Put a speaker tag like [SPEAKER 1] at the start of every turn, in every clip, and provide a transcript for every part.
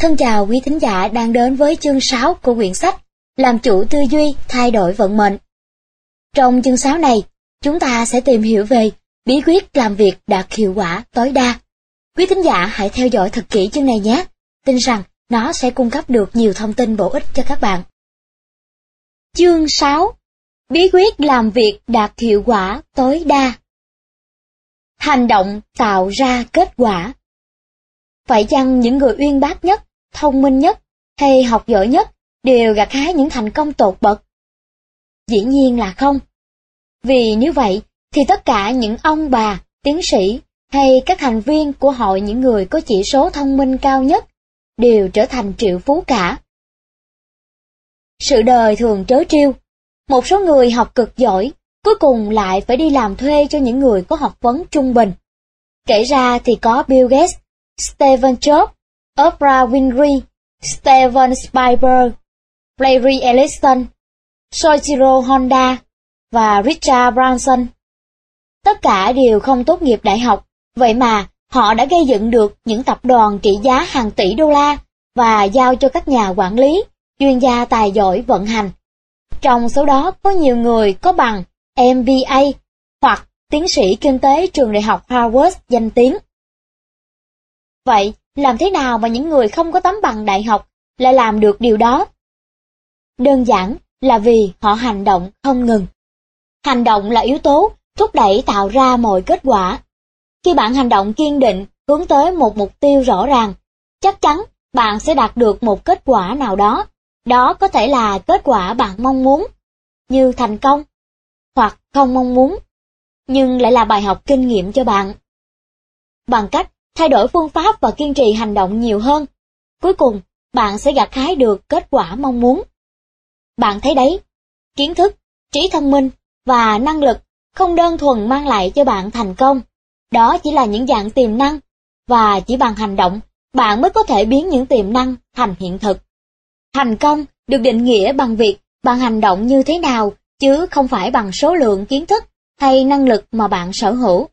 [SPEAKER 1] Thân chào quý thính giả đang đến với chương 6 của quyển sách Làm chủ tư duy thay đổi vận mệnh. Trong chương 6 này, chúng ta sẽ tìm hiểu về bí quyết làm việc đạt hiệu quả tối đa. Quý thính giả hãy theo dõi thật kỹ chương này nhé, tin rằng nó sẽ cung cấp được nhiều thông tin bổ ích cho các bạn. Chương 6 Bí quyết làm việc đạt hiệu quả tối đa Hành động tạo ra kết quả Phải chăng những người uyên bác nhất, thông minh nhất hay học giỏi nhất đều gặt hái những thành công tột bậc? Dĩ nhiên là không. Vì nếu vậy thì tất cả những ông bà, tiến sĩ hay các thành viên của hội những người có chỉ số thông minh cao nhất đều trở thành triệu phú cả. Sự đời thường trớ trêu, một số người học cực giỏi, cuối cùng lại phải đi làm thuê cho những người có học vấn trung bình. Kể ra thì có Bill Gates, Stephen Jobs, Oprah Winfrey, Steven Spielberg, Larry Ellison, Soichiro Honda và Richard Branson. Tất cả đều không tốt nghiệp đại học, vậy mà họ đã gây dựng được những tập đoàn trị giá hàng tỷ đô la và giao cho các nhà quản lý, chuyên gia tài giỏi vận hành. Trong số đó có nhiều người có bằng MBA hoặc tiến sĩ kinh tế trường đại học Harvard danh tiếng. Vậy, làm thế nào mà những người không có tấm bằng đại học lại làm được điều đó? Đơn giản là vì họ hành động không ngừng. Hành động là yếu tố thúc đẩy tạo ra mọi kết quả. Khi bạn hành động kiên định, hướng tới một mục tiêu rõ ràng, chắc chắn bạn sẽ đạt được một kết quả nào đó. Đó có thể là kết quả bạn mong muốn, như thành công, hoặc không mong muốn, nhưng lại là bài học kinh nghiệm cho bạn. Bằng cách thay đổi phương pháp và kiên trì hành động nhiều hơn, cuối cùng bạn sẽ gặt hái được kết quả mong muốn. Bạn thấy đấy, kiến thức, trí thông minh và năng lực không đơn thuần mang lại cho bạn thành công, đó chỉ là những dạng tiềm năng, và chỉ bằng hành động, bạn mới có thể biến những tiềm năng thành hiện thực. Thành công được định nghĩa bằng việc bạn hành động như thế nào, chứ không phải bằng số lượng kiến thức hay năng lực mà bạn sở hữu.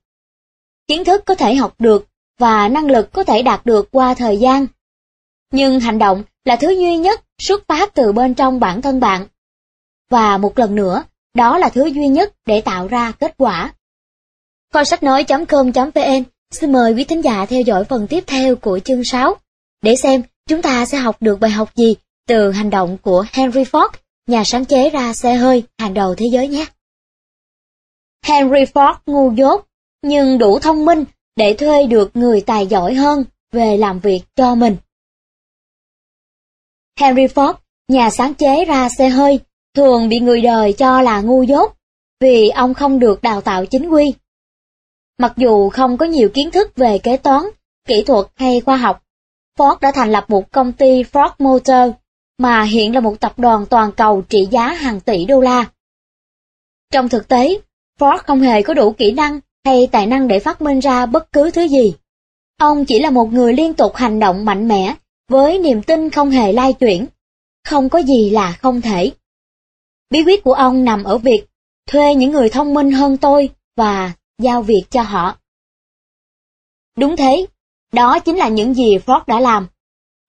[SPEAKER 1] Kiến thức có thể học được và năng lực có thể đạt được qua thời gian. Nhưng hành động là thứ duy nhất xuất phát từ bên trong bản thân bạn. Và một lần nữa, đó là thứ duy nhất để tạo ra kết quả. Kho sách nói.com.vn xin mời quý thính giả theo dõi phần tiếp theo của chương 6 để xem chúng ta sẽ học được bài học gì từ hành động của Henry Ford, nhà sáng chế ra xe hơi hàng đầu thế giới nhé. Henry Ford ngu dốt, nhưng đủ thông minh để thuê được người tài giỏi hơn về làm việc cho mình. Henry Ford, nhà sáng chế ra xe hơi, thường bị người đời cho là ngu dốt, vì ông không được đào tạo chính quy. Mặc dù không có nhiều kiến thức về kế toán, kỹ thuật hay khoa học, Ford đã thành lập một công ty Ford Motor, mà hiện là một tập đoàn toàn cầu trị giá hàng tỷ đô la. Trong thực tế, Ford không hề có đủ kỹ năng hay tài năng để phát minh ra bất cứ thứ gì. Ông chỉ là một người liên tục hành động mạnh mẽ, với niềm tin không hề lai chuyển. Không có gì là không thể. Bí quyết của ông nằm ở việc thuê những người thông minh hơn tôi và giao việc cho họ. Đúng thế, đó chính là những gì Ford đã làm.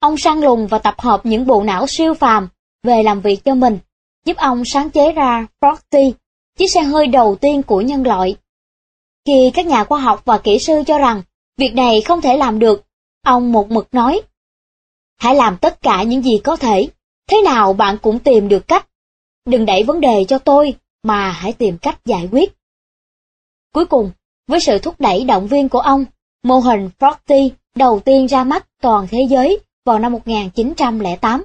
[SPEAKER 1] Ông săn lùng và tập hợp những bộ não siêu phàm về làm việc cho mình, giúp ông sáng chế ra Frosty, chiếc xe hơi đầu tiên của nhân loại. Khi các nhà khoa học và kỹ sư cho rằng việc này không thể làm được, ông một mực nói, hãy làm tất cả những gì có thể, thế nào bạn cũng tìm được cách. Đừng đẩy vấn đề cho tôi, mà hãy tìm cách giải quyết. Cuối cùng, với sự thúc đẩy động viên của ông, mô hình Frosty đầu tiên ra mắt toàn thế giới vào năm 1908.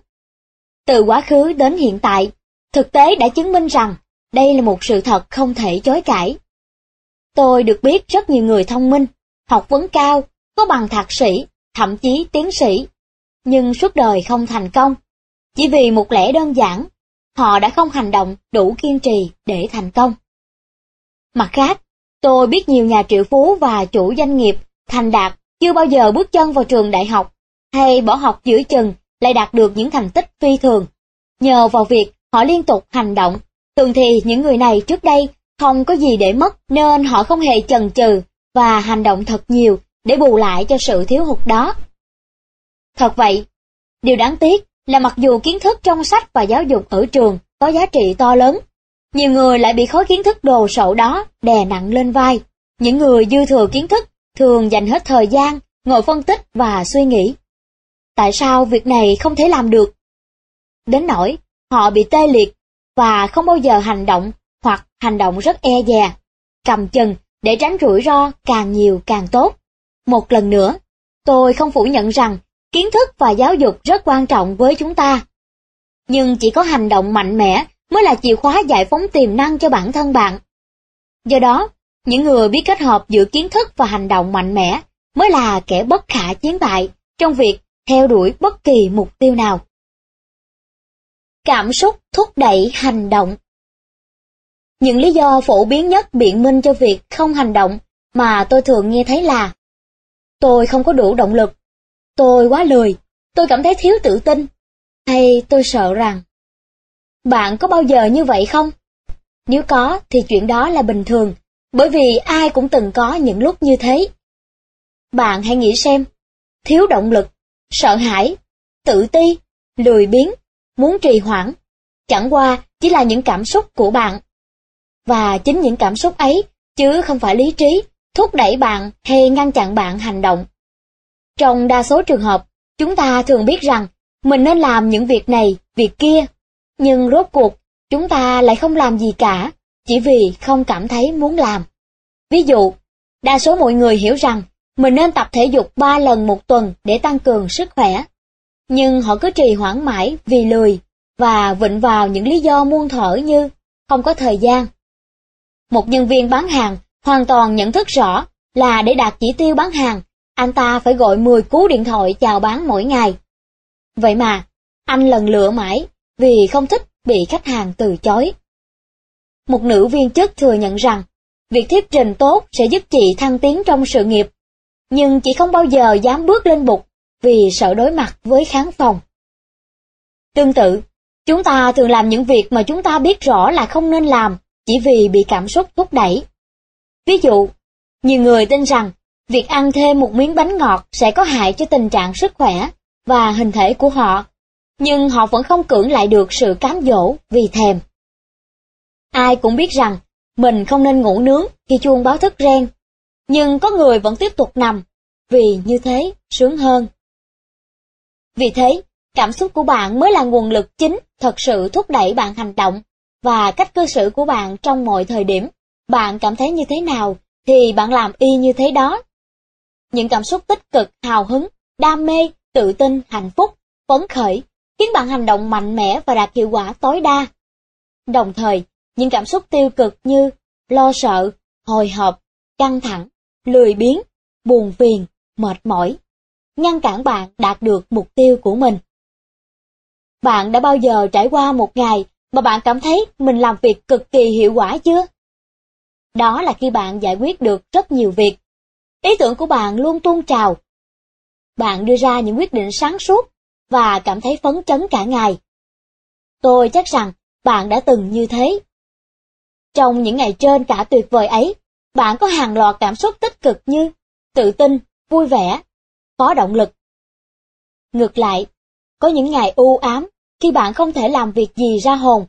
[SPEAKER 1] Từ quá khứ đến hiện tại, thực tế đã chứng minh rằng đây là một sự thật không thể chối cãi. Tôi được biết rất nhiều người thông minh, học vấn cao, có bằng thạc sĩ, thậm chí tiến sĩ, nhưng suốt đời không thành công. Chỉ vì một lẽ đơn giản, họ đã không hành động đủ kiên trì để thành công. Mặt khác, tôi biết nhiều nhà triệu phú và chủ doanh nghiệp thành đạt chưa bao giờ bước chân vào trường đại học hay bỏ học giữa chừng lại đạt được những thành tích phi thường. Nhờ vào việc họ liên tục hành động, thường thì những người này trước đây không có gì để mất nên họ không hề chần chừ và hành động thật nhiều để bù lại cho sự thiếu hụt đó. Thật vậy, Điều đáng tiếc là mặc dù kiến thức trong sách và giáo dục ở trường có giá trị to lớn, nhiều người lại bị khối kiến thức đồ sộ đó đè nặng lên vai. Những người dư thừa kiến thức thường dành hết thời gian ngồi phân tích và suy nghĩ. Tại sao việc này không thể làm được? Đến nỗi họ bị tê liệt và không bao giờ hành động hoặc hành động rất e dè, cầm chừng để tránh rủi ro càng nhiều càng tốt. Một lần nữa, tôi không phủ nhận rằng kiến thức và giáo dục rất quan trọng với chúng ta. Nhưng chỉ có hành động mạnh mẽ mới là chìa khóa giải phóng tiềm năng cho bản thân bạn. Do đó, những người biết kết hợp giữa kiến thức và hành động mạnh mẽ mới là kẻ bất khả chiến bại trong việc theo đuổi bất kỳ mục tiêu nào. Cảm xúc thúc đẩy hành động những lý do phổ biến nhất biện minh cho việc không hành động mà tôi thường nghe thấy là Tôi không có đủ động lực, tôi quá lười, tôi cảm thấy thiếu tự tin, hay tôi sợ rằng bạn có bao giờ như vậy không? Nếu có thì chuyện đó là bình thường, bởi vì ai cũng từng có những lúc như thế. Bạn hãy nghĩ xem, thiếu động lực, sợ hãi, tự ti, lười biếng, muốn trì hoãn, chẳng qua chỉ là những cảm xúc của bạn. Và chính những cảm xúc ấy, chứ không phải lý trí, thúc đẩy bạn hay ngăn chặn bạn hành động. Trong đa số trường hợp, chúng ta thường biết rằng mình nên làm những việc này, việc kia nhưng rốt cuộc, chúng ta lại không làm gì cả, chỉ vì không cảm thấy muốn làm. Ví dụ, đa số mọi người hiểu rằng mình nên tập thể dục 3 lần một tuần để tăng cường sức khỏe. Nhưng họ cứ trì hoãn mãi vì lười và vịnh vào những lý do muôn thở như không có thời gian. Một nhân viên bán hàng hoàn toàn nhận thức rõ là để đạt chỉ tiêu bán hàng, anh ta phải gọi 10 cú điện thoại chào bán mỗi ngày. Vậy mà, anh lần lựa mãi vì không thích bị khách hàng từ chối. Một nữ viên chức thừa nhận rằng, việc thuyết trình tốt sẽ giúp chị thăng tiến trong sự nghiệp, nhưng chị không bao giờ dám bước lên bục vì sợ đối mặt với khán phòng. Tương tự, chúng ta thường làm những việc mà chúng ta biết rõ là không nên làm chỉ vì bị cảm xúc thúc đẩy. Ví dụ, nhiều người tin rằng việc ăn thêm một miếng bánh ngọt sẽ có hại cho tình trạng sức khỏe và hình thể của họ nhưng họ vẫn không cưỡng lại được sự cám dỗ vì thèm. Ai cũng biết rằng mình không nên ngủ nướng khi chuông báo thức reng, nhưng có người vẫn tiếp tục nằm, vì như thế sướng hơn. Vì thế, cảm xúc của bạn mới là nguồn lực chính thật sự thúc đẩy bạn hành động, và cách cư xử của bạn trong mọi thời điểm. Bạn cảm thấy như thế nào thì bạn làm y như thế đó. Những cảm xúc tích cực, hào hứng, đam mê, tự tin, hạnh phúc, phấn khởi khiến bạn hành động mạnh mẽ và đạt hiệu quả tối đa. Đồng thời, những cảm xúc tiêu cực như lo sợ, hồi hộp, căng thẳng, lười biếng, buồn phiền, mệt mỏi, ngăn cản bạn đạt được mục tiêu của mình. Bạn đã bao giờ trải qua một ngày mà bạn cảm thấy mình làm việc cực kỳ hiệu quả chưa? Đó là khi bạn giải quyết được rất nhiều việc. Ý tưởng của bạn luôn tuôn trào. Bạn đưa ra những quyết định sáng suốt và cảm thấy phấn chấn cả ngày. Tôi chắc rằng bạn đã từng như thế. Trong những ngày trên cả tuyệt vời ấy, bạn có hàng loạt cảm xúc tích cực như tự tin, vui vẻ, có động lực. Ngược lại, có những ngày u ám khi bạn không thể làm việc gì ra hồn.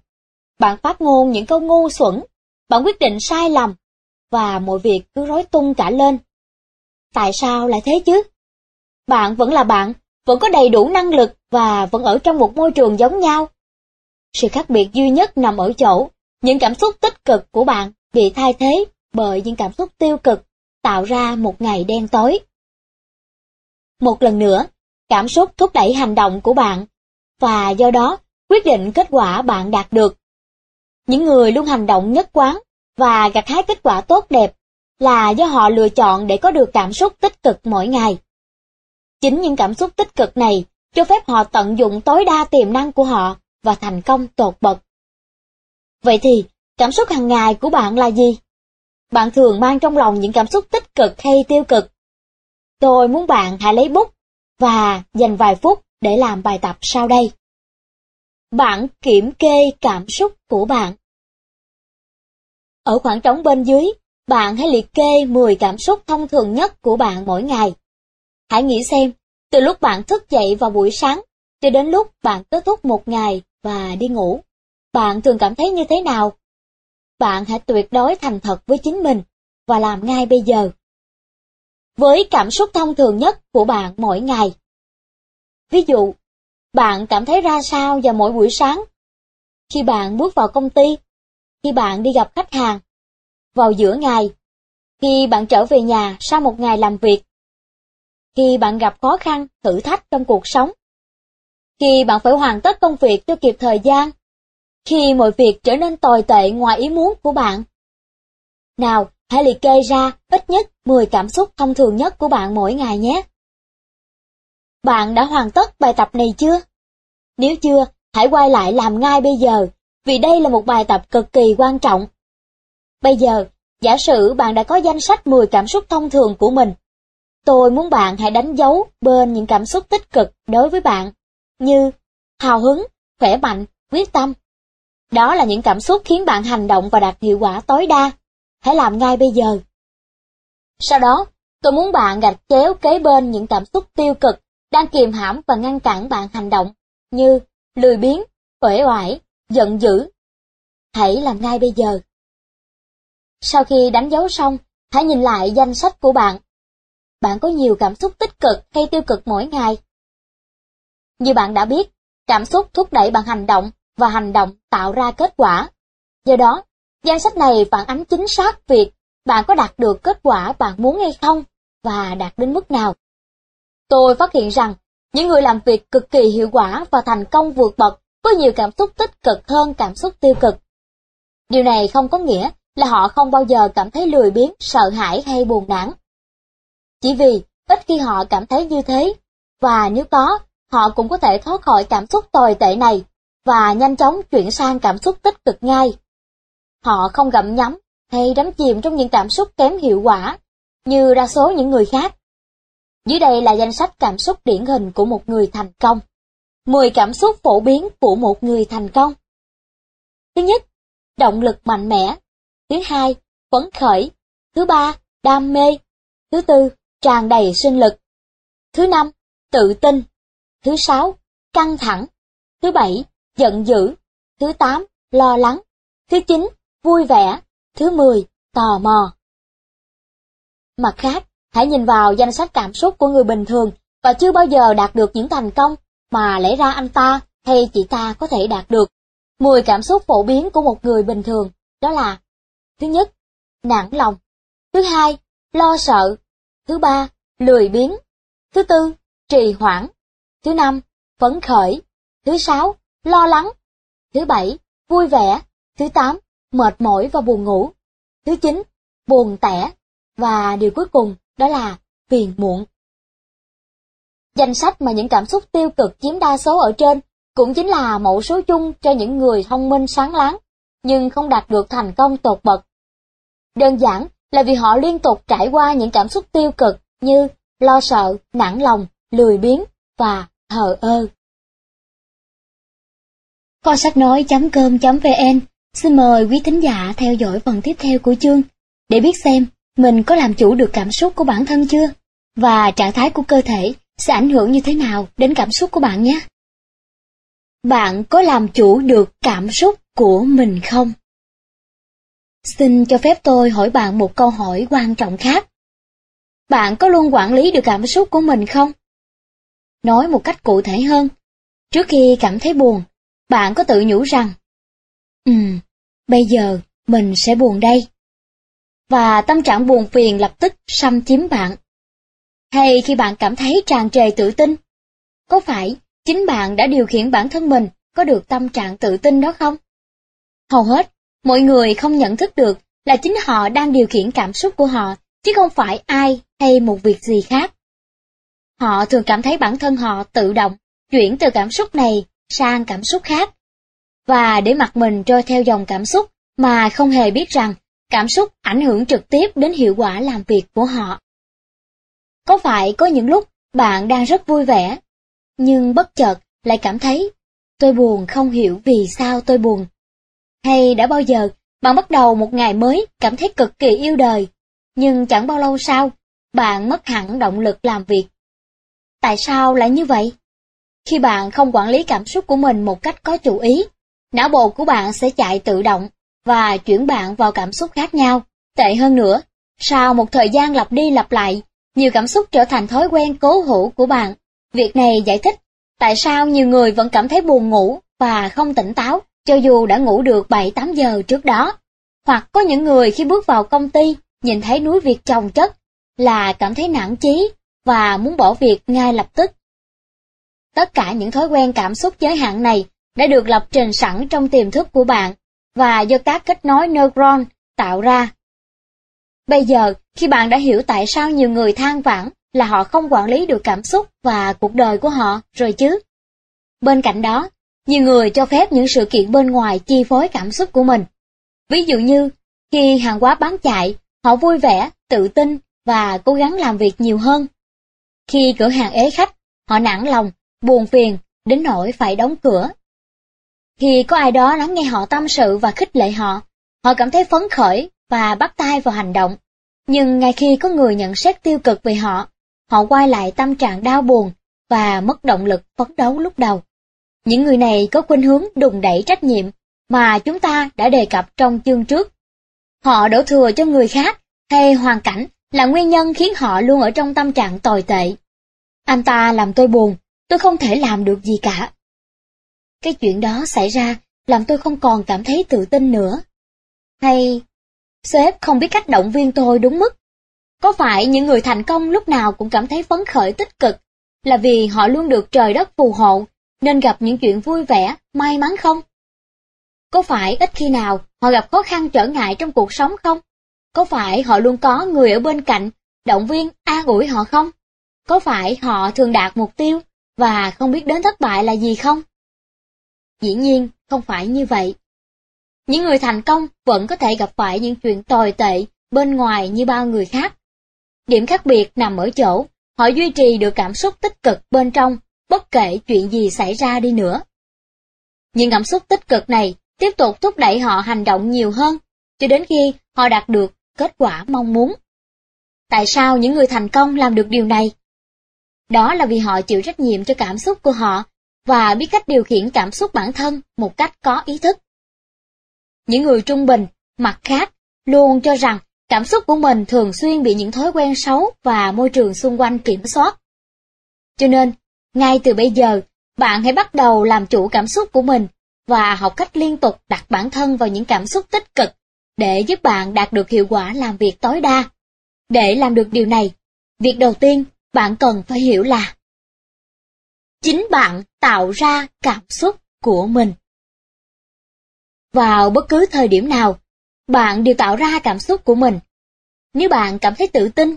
[SPEAKER 1] Bạn phát ngôn những câu ngu xuẩn, bạn quyết định sai lầm, và mọi việc cứ rối tung cả lên. Tại sao lại thế chứ? Bạn vẫn là bạn, vẫn có đầy đủ năng lực và vẫn ở trong một môi trường giống nhau. Sự khác biệt duy nhất nằm ở chỗ, những cảm xúc tích cực của bạn bị thay thế bởi những cảm xúc tiêu cực, tạo ra một ngày đen tối. Một lần nữa, cảm xúc thúc đẩy hành động của bạn, và do đó quyết định kết quả bạn đạt được. Những người luôn hành động nhất quán và gặt hái kết quả tốt đẹp là do họ lựa chọn để có được cảm xúc tích cực mỗi ngày. Chính những cảm xúc tích cực này cho phép họ tận dụng tối đa tiềm năng của họ và thành công tột bậc. Vậy thì, cảm xúc hàng ngày của bạn là gì? Bạn thường mang trong lòng những cảm xúc tích cực hay tiêu cực? Tôi muốn bạn hãy lấy bút và dành vài phút để làm bài tập sau đây. Bạn kiểm kê cảm xúc của bạn. Ở khoảng trống bên dưới, bạn hãy liệt kê 10 cảm xúc thông thường nhất của bạn mỗi ngày. Hãy nghĩ xem, từ lúc bạn thức dậy vào buổi sáng, cho đến lúc bạn kết thúc một ngày và đi ngủ. Bạn thường cảm thấy như thế nào? Bạn hãy tuyệt đối thành thật với chính mình và làm ngay bây giờ. Với cảm xúc thông thường nhất của bạn mỗi ngày. Ví dụ, bạn cảm thấy ra sao vào mỗi buổi sáng? Khi bạn bước vào công ty, khi bạn đi gặp khách hàng, vào giữa ngày, khi bạn trở về nhà sau một ngày làm việc, khi bạn gặp khó khăn, thử thách trong cuộc sống, khi bạn phải hoàn tất công việc cho kịp thời gian, khi mọi việc trở nên tồi tệ ngoài ý muốn của bạn. Nào, hãy liệt kê ra ít nhất 10 cảm xúc thông thường nhất của bạn mỗi ngày nhé. Bạn đã hoàn tất bài tập này chưa? Nếu chưa, hãy quay lại làm ngay bây giờ, vì đây là một bài tập cực kỳ quan trọng. Bây giờ, giả sử bạn đã có danh sách 10 cảm xúc thông thường của mình. Tôi muốn bạn hãy đánh dấu bên những cảm xúc tích cực đối với bạn, như hào hứng, khỏe mạnh, quyết tâm. Đó là những cảm xúc khiến bạn hành động và đạt hiệu quả tối đa. Hãy làm ngay bây giờ. Sau đó, tôi muốn bạn gạch chéo kế bên những cảm xúc tiêu cực đang kiềm hãm và ngăn cản bạn hành động, như lười biếng, uể oải, giận dữ. Hãy làm ngay bây giờ. Sau khi đánh dấu xong, hãy nhìn lại danh sách của bạn. Bạn có nhiều cảm xúc tích cực hay tiêu cực mỗi ngày? Như bạn đã biết, cảm xúc thúc đẩy bạn hành động và hành động tạo ra kết quả. Do đó, danh sách này phản ánh chính xác việc bạn có đạt được kết quả bạn muốn hay không và đạt đến mức nào. Tôi phát hiện rằng, những người làm việc cực kỳ hiệu quả và thành công vượt bậc có nhiều cảm xúc tích cực hơn cảm xúc tiêu cực. Điều này không có nghĩa là họ không bao giờ cảm thấy lười biếng, sợ hãi hay buồn nản. Chỉ vì ít khi họ cảm thấy như thế, và nếu có, họ cũng có thể thoát khỏi cảm xúc tồi tệ này và nhanh chóng chuyển sang cảm xúc tích cực ngay. Họ không gặm nhắm hay đắm chìm trong những cảm xúc kém hiệu quả như đa số những người khác. Dưới đây là danh sách cảm xúc điển hình của một người thành công. 10 cảm xúc phổ biến của một người thành công. Thứ nhất, động lực mạnh mẽ. Thứ hai, phấn khởi. Thứ ba, đam mê. Thứ tư, tràn đầy sinh lực. Thứ năm, tự tin. Thứ sáu, căng thẳng. Thứ bảy, giận dữ. Thứ tám, lo lắng. Thứ chín, vui vẻ. Thứ mười, tò mò. Mặt khác, hãy nhìn vào danh sách cảm xúc của người bình thường và chưa bao giờ đạt được những thành công mà lẽ ra anh ta hay chị ta có thể đạt được. Mười cảm xúc phổ biến của một người bình thường đó là Thứ nhất, nản lòng. Thứ hai, lo sợ. Thứ ba, lười biếng. Thứ tư, trì hoãn. Thứ năm, phấn khởi. Thứ sáu, lo lắng. Thứ bảy, vui vẻ. Thứ tám, mệt mỏi và buồn ngủ. Thứ chín, buồn tẻ. Và điều cuối cùng đó là phiền muộn. Danh sách mà những cảm xúc tiêu cực chiếm đa số ở trên cũng chính là mẫu số chung cho những người thông minh sáng láng, nhưng không đạt được thành công tột bậc. Đơn giản là vì họ liên tục trải qua những cảm xúc tiêu cực như lo sợ, nản lòng, lười biếng và thờ ơ. Kho sách nói.com.vn Xin mời quý thính giả theo dõi phần tiếp theo của chương để biết xem mình có làm chủ được cảm xúc của bản thân chưa và trạng thái của cơ thể sẽ ảnh hưởng như thế nào đến cảm xúc của bạn nhé. Bạn có làm chủ được cảm xúc của mình không? Xin cho phép tôi hỏi bạn một câu hỏi quan trọng khác. Bạn có luôn quản lý được cảm xúc của mình không? Nói một cách cụ thể hơn, trước khi cảm thấy buồn, bạn có tự nhủ rằng, Ừm, bây giờ mình sẽ buồn đây. Và tâm trạng buồn phiền lập tức xâm chiếm bạn. Hay khi bạn cảm thấy tràn trề tự tin, có phải chính bạn đã điều khiển bản thân mình có được tâm trạng tự tin đó không? Hầu hết, mọi người không nhận thức được là chính họ đang điều khiển cảm xúc của họ, chứ không phải ai hay một việc gì khác. Họ thường cảm thấy bản thân họ tự động chuyển từ cảm xúc này sang cảm xúc khác. Và để mặc mình trôi theo dòng cảm xúc mà không hề biết rằng cảm xúc ảnh hưởng trực tiếp đến hiệu quả làm việc của họ. Có phải có những lúc bạn đang rất vui vẻ, nhưng bất chợt lại cảm thấy tôi buồn không hiểu vì sao tôi buồn. Hay đã bao giờ bạn bắt đầu một ngày mới cảm thấy cực kỳ yêu đời, nhưng chẳng bao lâu sau, bạn mất hẳn động lực làm việc. Tại sao lại như vậy? Khi bạn không quản lý cảm xúc của mình một cách có chủ ý, não bộ của bạn sẽ chạy tự động và chuyển bạn vào cảm xúc khác nhau. Tệ hơn nữa, sau một thời gian lặp đi lặp lại, nhiều cảm xúc trở thành thói quen cố hữu của bạn. Việc này giải thích tại sao nhiều người vẫn cảm thấy buồn ngủ và không tỉnh táo cho dù đã ngủ được 7-8 giờ trước đó. Hoặc có những người khi bước vào công ty nhìn thấy núi việc chồng chất là cảm thấy nản chí và muốn bỏ việc ngay lập tức. Tất cả những thói quen cảm xúc giới hạn này đã được lập trình sẵn trong tiềm thức của bạn và do các kết nối neuron tạo ra. Bây giờ, khi bạn đã hiểu tại sao nhiều người than vãn là họ không quản lý được cảm xúc và cuộc đời của họ rồi chứ. Bên cạnh đó, nhiều người cho phép những sự kiện bên ngoài chi phối cảm xúc của mình. Ví dụ như, khi hàng hóa bán chạy, họ vui vẻ, tự tin và cố gắng làm việc nhiều hơn. Khi cửa hàng ế khách, họ nản lòng, buồn phiền, đến nỗi phải đóng cửa. Khi có ai đó lắng nghe họ tâm sự và khích lệ họ, họ cảm thấy phấn khởi và bắt tay vào hành động. Nhưng ngay khi có người nhận xét tiêu cực về họ, họ quay lại tâm trạng đau buồn và mất động lực phấn đấu lúc đầu. Những người này có khuynh hướng đùng đẩy trách nhiệm mà chúng ta đã đề cập trong chương trước. Họ đổ thừa cho người khác hay hoàn cảnh là nguyên nhân khiến họ luôn ở trong tâm trạng tồi tệ. Anh ta làm tôi buồn, tôi không thể làm được gì cả. Cái chuyện đó xảy ra làm tôi không còn cảm thấy tự tin nữa. Hay, sếp không biết cách động viên tôi đúng mức. Có phải những người thành công lúc nào cũng cảm thấy phấn khởi tích cực là vì họ luôn được trời đất phù hộ nên gặp những chuyện vui vẻ, may mắn không? Có phải ít khi nào họ gặp khó khăn trở ngại trong cuộc sống không? Có phải họ luôn có người ở bên cạnh, động viên, an ủi họ không? Có phải họ thường đạt mục tiêu và không biết đến thất bại là gì không? Dĩ nhiên, không phải như vậy. Những người thành công vẫn có thể gặp phải những chuyện tồi tệ bên ngoài như bao người khác. Điểm khác biệt nằm ở chỗ, họ duy trì được cảm xúc tích cực bên trong bất kể chuyện gì xảy ra đi nữa. Những cảm xúc tích cực này tiếp tục thúc đẩy họ hành động nhiều hơn, cho đến khi họ đạt được kết quả mong muốn. Tại sao những người thành công làm được điều này? Đó là vì họ chịu trách nhiệm cho cảm xúc của họ và biết cách điều khiển cảm xúc bản thân một cách có ý thức. Những người trung bình, mặt khác, luôn cho rằng cảm xúc của mình thường xuyên bị những thói quen xấu và môi trường xung quanh kiểm soát. Cho nên, ngay từ bây giờ, bạn hãy bắt đầu làm chủ cảm xúc của mình và học cách liên tục đặt bản thân vào những cảm xúc tích cực để giúp bạn đạt được hiệu quả làm việc tối đa. Để làm được điều này, việc đầu tiên bạn cần phải hiểu là chính bạn tạo ra cảm xúc của mình. Vào bất cứ thời điểm nào, bạn đều tạo ra cảm xúc của mình. Nếu bạn cảm thấy tự tin,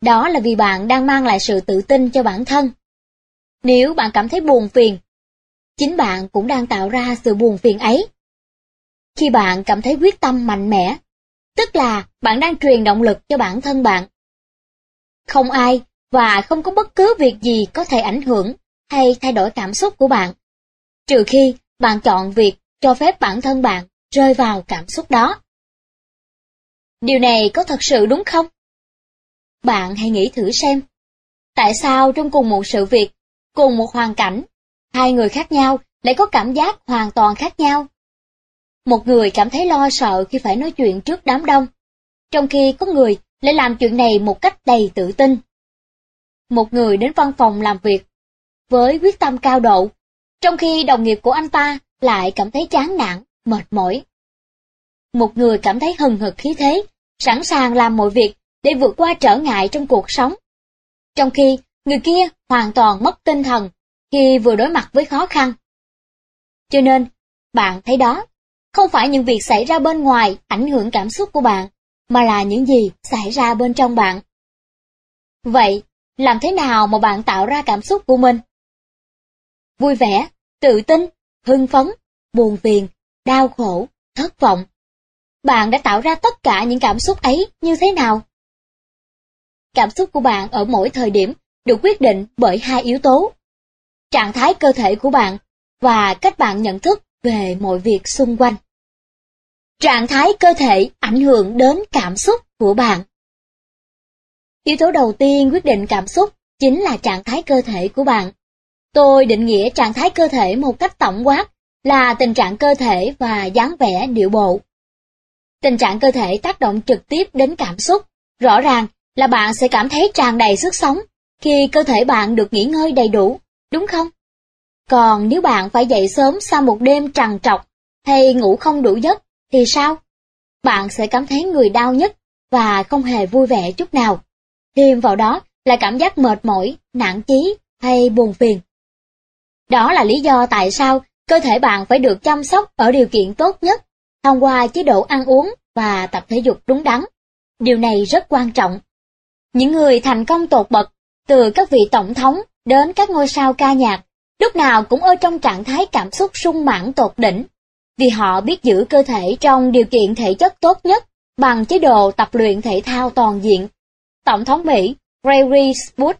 [SPEAKER 1] đó là vì bạn đang mang lại sự tự tin cho bản thân. Nếu bạn cảm thấy buồn phiền, chính bạn cũng đang tạo ra sự buồn phiền ấy. Khi bạn cảm thấy quyết tâm mạnh mẽ, tức là bạn đang truyền động lực cho bản thân bạn. Không ai và không có bất cứ việc gì có thể ảnh hưởng hay thay đổi cảm xúc của bạn, trừ khi bạn chọn việc cho phép bản thân bạn rơi vào cảm xúc đó. Điều này có thật sự đúng không? Bạn hãy nghĩ thử xem, tại sao trong cùng một sự việc cùng một hoàn cảnh, hai người khác nhau lại có cảm giác hoàn toàn khác nhau. Một người cảm thấy lo sợ khi phải nói chuyện trước đám đông, trong khi có người lại làm chuyện này một cách đầy tự tin. Một người đến văn phòng làm việc với quyết tâm cao độ, trong khi đồng nghiệp của anh ta lại cảm thấy chán nản, mệt mỏi. Một người cảm thấy hừng hực khí thế, sẵn sàng làm mọi việc để vượt qua trở ngại trong cuộc sống. Trong khi người kia hoàn toàn mất tinh thần khi vừa đối mặt với khó khăn. Cho nên, bạn thấy đó, không phải những việc xảy ra bên ngoài ảnh hưởng cảm xúc của bạn, mà là những gì xảy ra bên trong bạn. Vậy, làm thế nào mà bạn tạo ra cảm xúc của mình? Vui vẻ, tự tin, hưng phấn, buồn phiền, đau khổ, thất vọng. Bạn đã tạo ra tất cả những cảm xúc ấy như thế nào? Cảm xúc của bạn ở mỗi thời điểm được quyết định bởi hai yếu tố. Trạng thái cơ thể của bạn và cách bạn nhận thức về mọi việc xung quanh. Trạng thái cơ thể ảnh hưởng đến cảm xúc của bạn. Yếu tố đầu tiên quyết định cảm xúc chính là trạng thái cơ thể của bạn. Tôi định nghĩa trạng thái cơ thể một cách tổng quát là tình trạng cơ thể và dáng vẻ điệu bộ. Tình trạng cơ thể tác động trực tiếp đến cảm xúc, rõ ràng là bạn sẽ cảm thấy tràn đầy sức sống khi cơ thể bạn được nghỉ ngơi đầy đủ, đúng không? Còn nếu bạn phải dậy sớm sau một đêm trằn trọc hay ngủ không đủ giấc thì sao? Bạn sẽ cảm thấy người đau nhất và không hề vui vẻ chút nào. Thêm vào đó là cảm giác mệt mỏi, nản chí hay buồn phiền. Đó là lý do tại sao cơ thể bạn phải được chăm sóc ở điều kiện tốt nhất, thông qua chế độ ăn uống và tập thể dục đúng đắn. Điều này rất quan trọng. Những người thành công tột bậc, từ các vị tổng thống đến các ngôi sao ca nhạc, lúc nào cũng ở trong trạng thái cảm xúc sung mãn tột đỉnh, vì họ biết giữ cơ thể trong điều kiện thể chất tốt nhất bằng chế độ tập luyện thể thao toàn diện. Tổng thống Mỹ Gregory Bush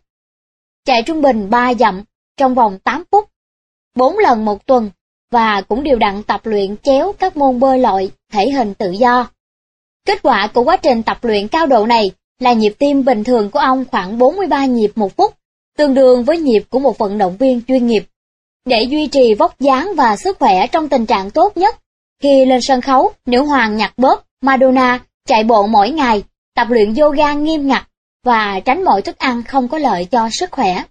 [SPEAKER 1] chạy trung bình 3 dặm trong vòng 8 phút, 4 lần một tuần và cũng đều đặn tập luyện chéo các môn bơi lội, thể hình tự do. Kết quả của quá trình tập luyện cao độ này là nhịp tim bình thường của ông khoảng 43 nhịp một phút, tương đương với nhịp của một vận động viên chuyên nghiệp. Để duy trì vóc dáng và sức khỏe trong tình trạng tốt nhất, khi lên sân khấu, nữ hoàng nhặt bóp Madonna chạy bộ mỗi ngày, tập luyện yoga nghiêm ngặt và tránh mọi thức ăn không có lợi cho sức khỏe.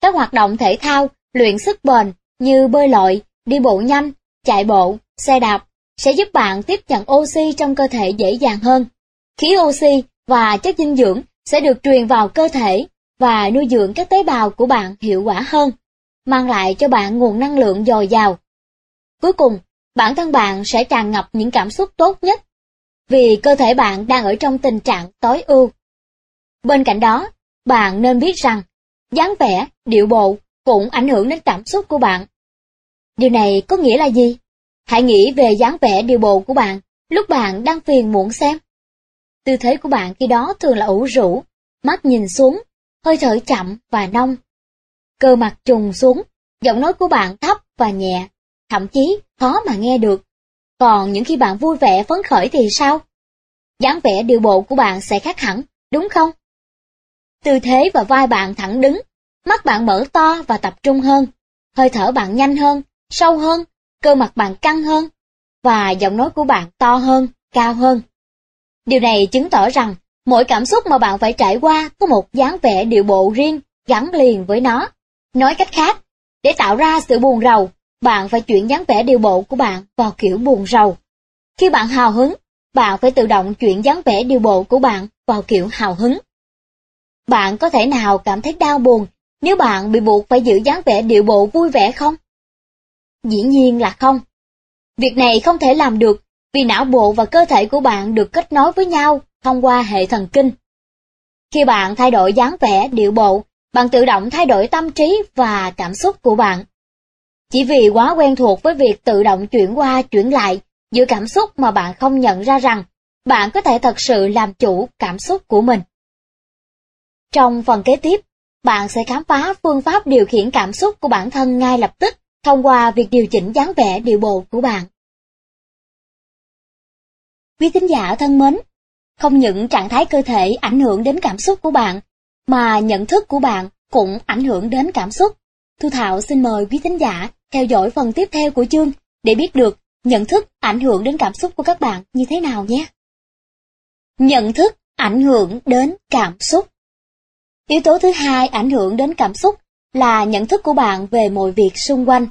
[SPEAKER 1] Các hoạt động thể thao, luyện sức bền như bơi lội, đi bộ nhanh, chạy bộ, xe đạp sẽ giúp bạn tiếp nhận oxy trong cơ thể dễ dàng hơn. Khí oxy và chất dinh dưỡng sẽ được truyền vào cơ thể và nuôi dưỡng các tế bào của bạn hiệu quả hơn, mang lại cho bạn nguồn năng lượng dồi dào. Cuối cùng, bản thân bạn sẽ tràn ngập những cảm xúc tốt nhất, vì cơ thể bạn đang ở trong tình trạng tối ưu. Bên cạnh đó, bạn nên biết rằng, dáng vẻ, điệu bộ cũng ảnh hưởng đến cảm xúc của bạn. Điều này có nghĩa là gì? Hãy nghĩ về dáng vẻ điệu bộ của bạn lúc bạn đang phiền muộn xem. Tư thế của bạn khi đó thường là ủ rũ, mắt nhìn xuống, hơi thở chậm và nông. Cơ mặt trùng xuống, giọng nói của bạn thấp và nhẹ, thậm chí khó mà nghe được. Còn những khi bạn vui vẻ phấn khởi thì sao? dáng vẻ điệu bộ của bạn sẽ khác hẳn, đúng không? Tư thế và vai bạn thẳng đứng, mắt bạn mở to và tập trung hơn, hơi thở bạn nhanh hơn, sâu hơn, cơ mặt bạn căng hơn, và giọng nói của bạn to hơn, cao hơn. Điều này chứng tỏ rằng mỗi cảm xúc mà bạn phải trải qua có một dáng vẻ điệu bộ riêng gắn liền với nó. Nói cách khác, để tạo ra sự buồn rầu, bạn phải chuyển dáng vẻ điệu bộ của bạn vào kiểu buồn rầu. Khi bạn hào hứng, bạn phải tự động chuyển dáng vẻ điệu bộ của bạn vào kiểu hào hứng. Bạn có thể nào cảm thấy đau buồn nếu bạn bị buộc phải giữ dáng vẻ điệu bộ vui vẻ không? Dĩ nhiên là không. Việc này không thể làm được vì não bộ và cơ thể của bạn được kết nối với nhau thông qua hệ thần kinh. Khi bạn thay đổi dáng vẻ, điệu bộ, bạn tự động thay đổi tâm trí và cảm xúc của bạn. Chỉ vì quá quen thuộc với việc tự động chuyển qua chuyển lại giữa cảm xúc mà bạn không nhận ra rằng bạn có thể thật sự làm chủ cảm xúc của mình. Trong phần kế tiếp, bạn sẽ khám phá phương pháp điều khiển cảm xúc của bản thân ngay lập tức thông qua việc điều chỉnh dáng vẻ điệu bộ của bạn. Quý tín giả thân mến, không những trạng thái cơ thể ảnh hưởng đến cảm xúc của bạn, mà nhận thức của bạn cũng ảnh hưởng đến cảm xúc. Thu Thảo xin mời quý tín giả theo dõi phần tiếp theo của chương để biết được nhận thức ảnh hưởng đến cảm xúc của các bạn như thế nào nhé. Nhận thức ảnh hưởng đến cảm xúc. Yếu tố thứ hai ảnh hưởng đến cảm xúc là nhận thức của bạn về mọi việc xung quanh.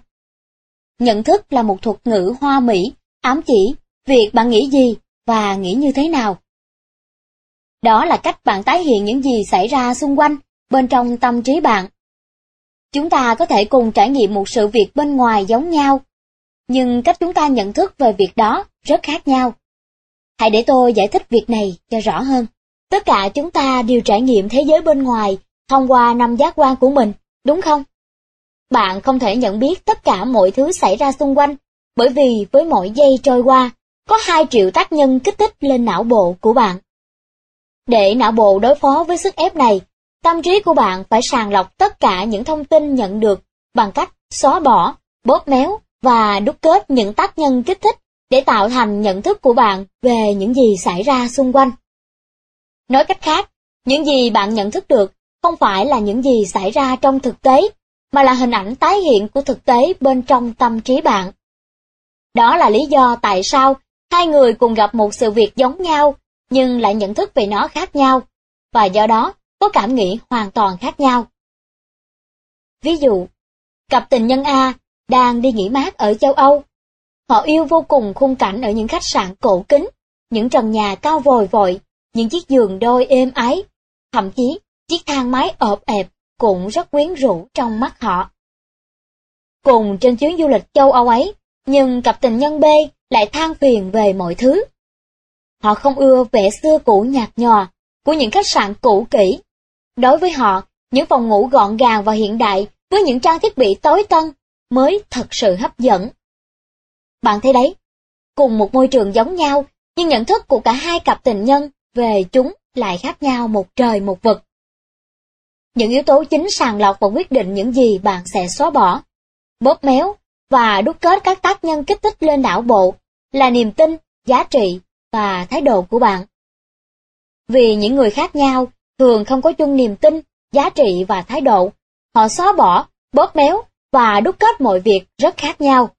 [SPEAKER 1] Nhận thức là một thuật ngữ hoa mỹ, ám chỉ việc bạn nghĩ gì và nghĩ như thế nào. Đó là cách bạn tái hiện những gì xảy ra xung quanh, bên trong tâm trí bạn. Chúng ta có thể cùng trải nghiệm một sự việc bên ngoài giống nhau, nhưng cách chúng ta nhận thức về việc đó rất khác nhau. Hãy để tôi giải thích việc này cho rõ hơn. Tất cả chúng ta đều trải nghiệm thế giới bên ngoài thông qua năm giác quan của mình, đúng không? Bạn không thể nhận biết tất cả mọi thứ xảy ra xung quanh, bởi vì với mỗi giây trôi qua, có 2 triệu tác nhân kích thích lên não bộ của bạn. Để não bộ đối phó với sức ép này, tâm trí của bạn phải sàng lọc tất cả những thông tin nhận được bằng cách xóa bỏ, bóp méo và đúc kết những tác nhân kích thích để tạo thành nhận thức của bạn về những gì xảy ra xung quanh. Nói cách khác, những gì bạn nhận thức được không phải là những gì xảy ra trong thực tế, mà là hình ảnh tái hiện của thực tế bên trong tâm trí bạn. Đó là lý do tại sao hai người cùng gặp một sự việc giống nhau, nhưng lại nhận thức về nó khác nhau, và do đó có cảm nghĩ hoàn toàn khác nhau. Ví dụ, cặp tình nhân A đang đi nghỉ mát ở châu Âu. Họ yêu vô cùng khung cảnh ở những khách sạn cổ kính, những trần nhà cao vòi vội, những chiếc giường đôi êm ái, thậm chí chiếc thang máy ộp ẹp cũng rất quyến rũ trong mắt họ. Cùng trên chuyến du lịch châu Âu ấy, nhưng cặp tình nhân B lại than phiền về mọi thứ. Họ không ưa vẻ xưa cũ nhạt nhòa của những khách sạn cũ kỹ. Đối với họ, những phòng ngủ gọn gàng và hiện đại với những trang thiết bị tối tân mới thật sự hấp dẫn. Bạn thấy đấy, cùng một môi trường giống nhau, nhưng nhận thức của cả hai cặp tình nhân về chúng lại khác nhau một trời một vực. Những yếu tố chính sàng lọc và quyết định những gì bạn sẽ xóa bỏ, bóp méo và đúc kết các tác nhân kích thích lên não bộ là niềm tin, giá trị và thái độ của bạn. Vì những người khác nhau thường không có chung niềm tin, giá trị và thái độ, họ xóa bỏ, bóp méo và đúc kết mọi việc rất khác nhau.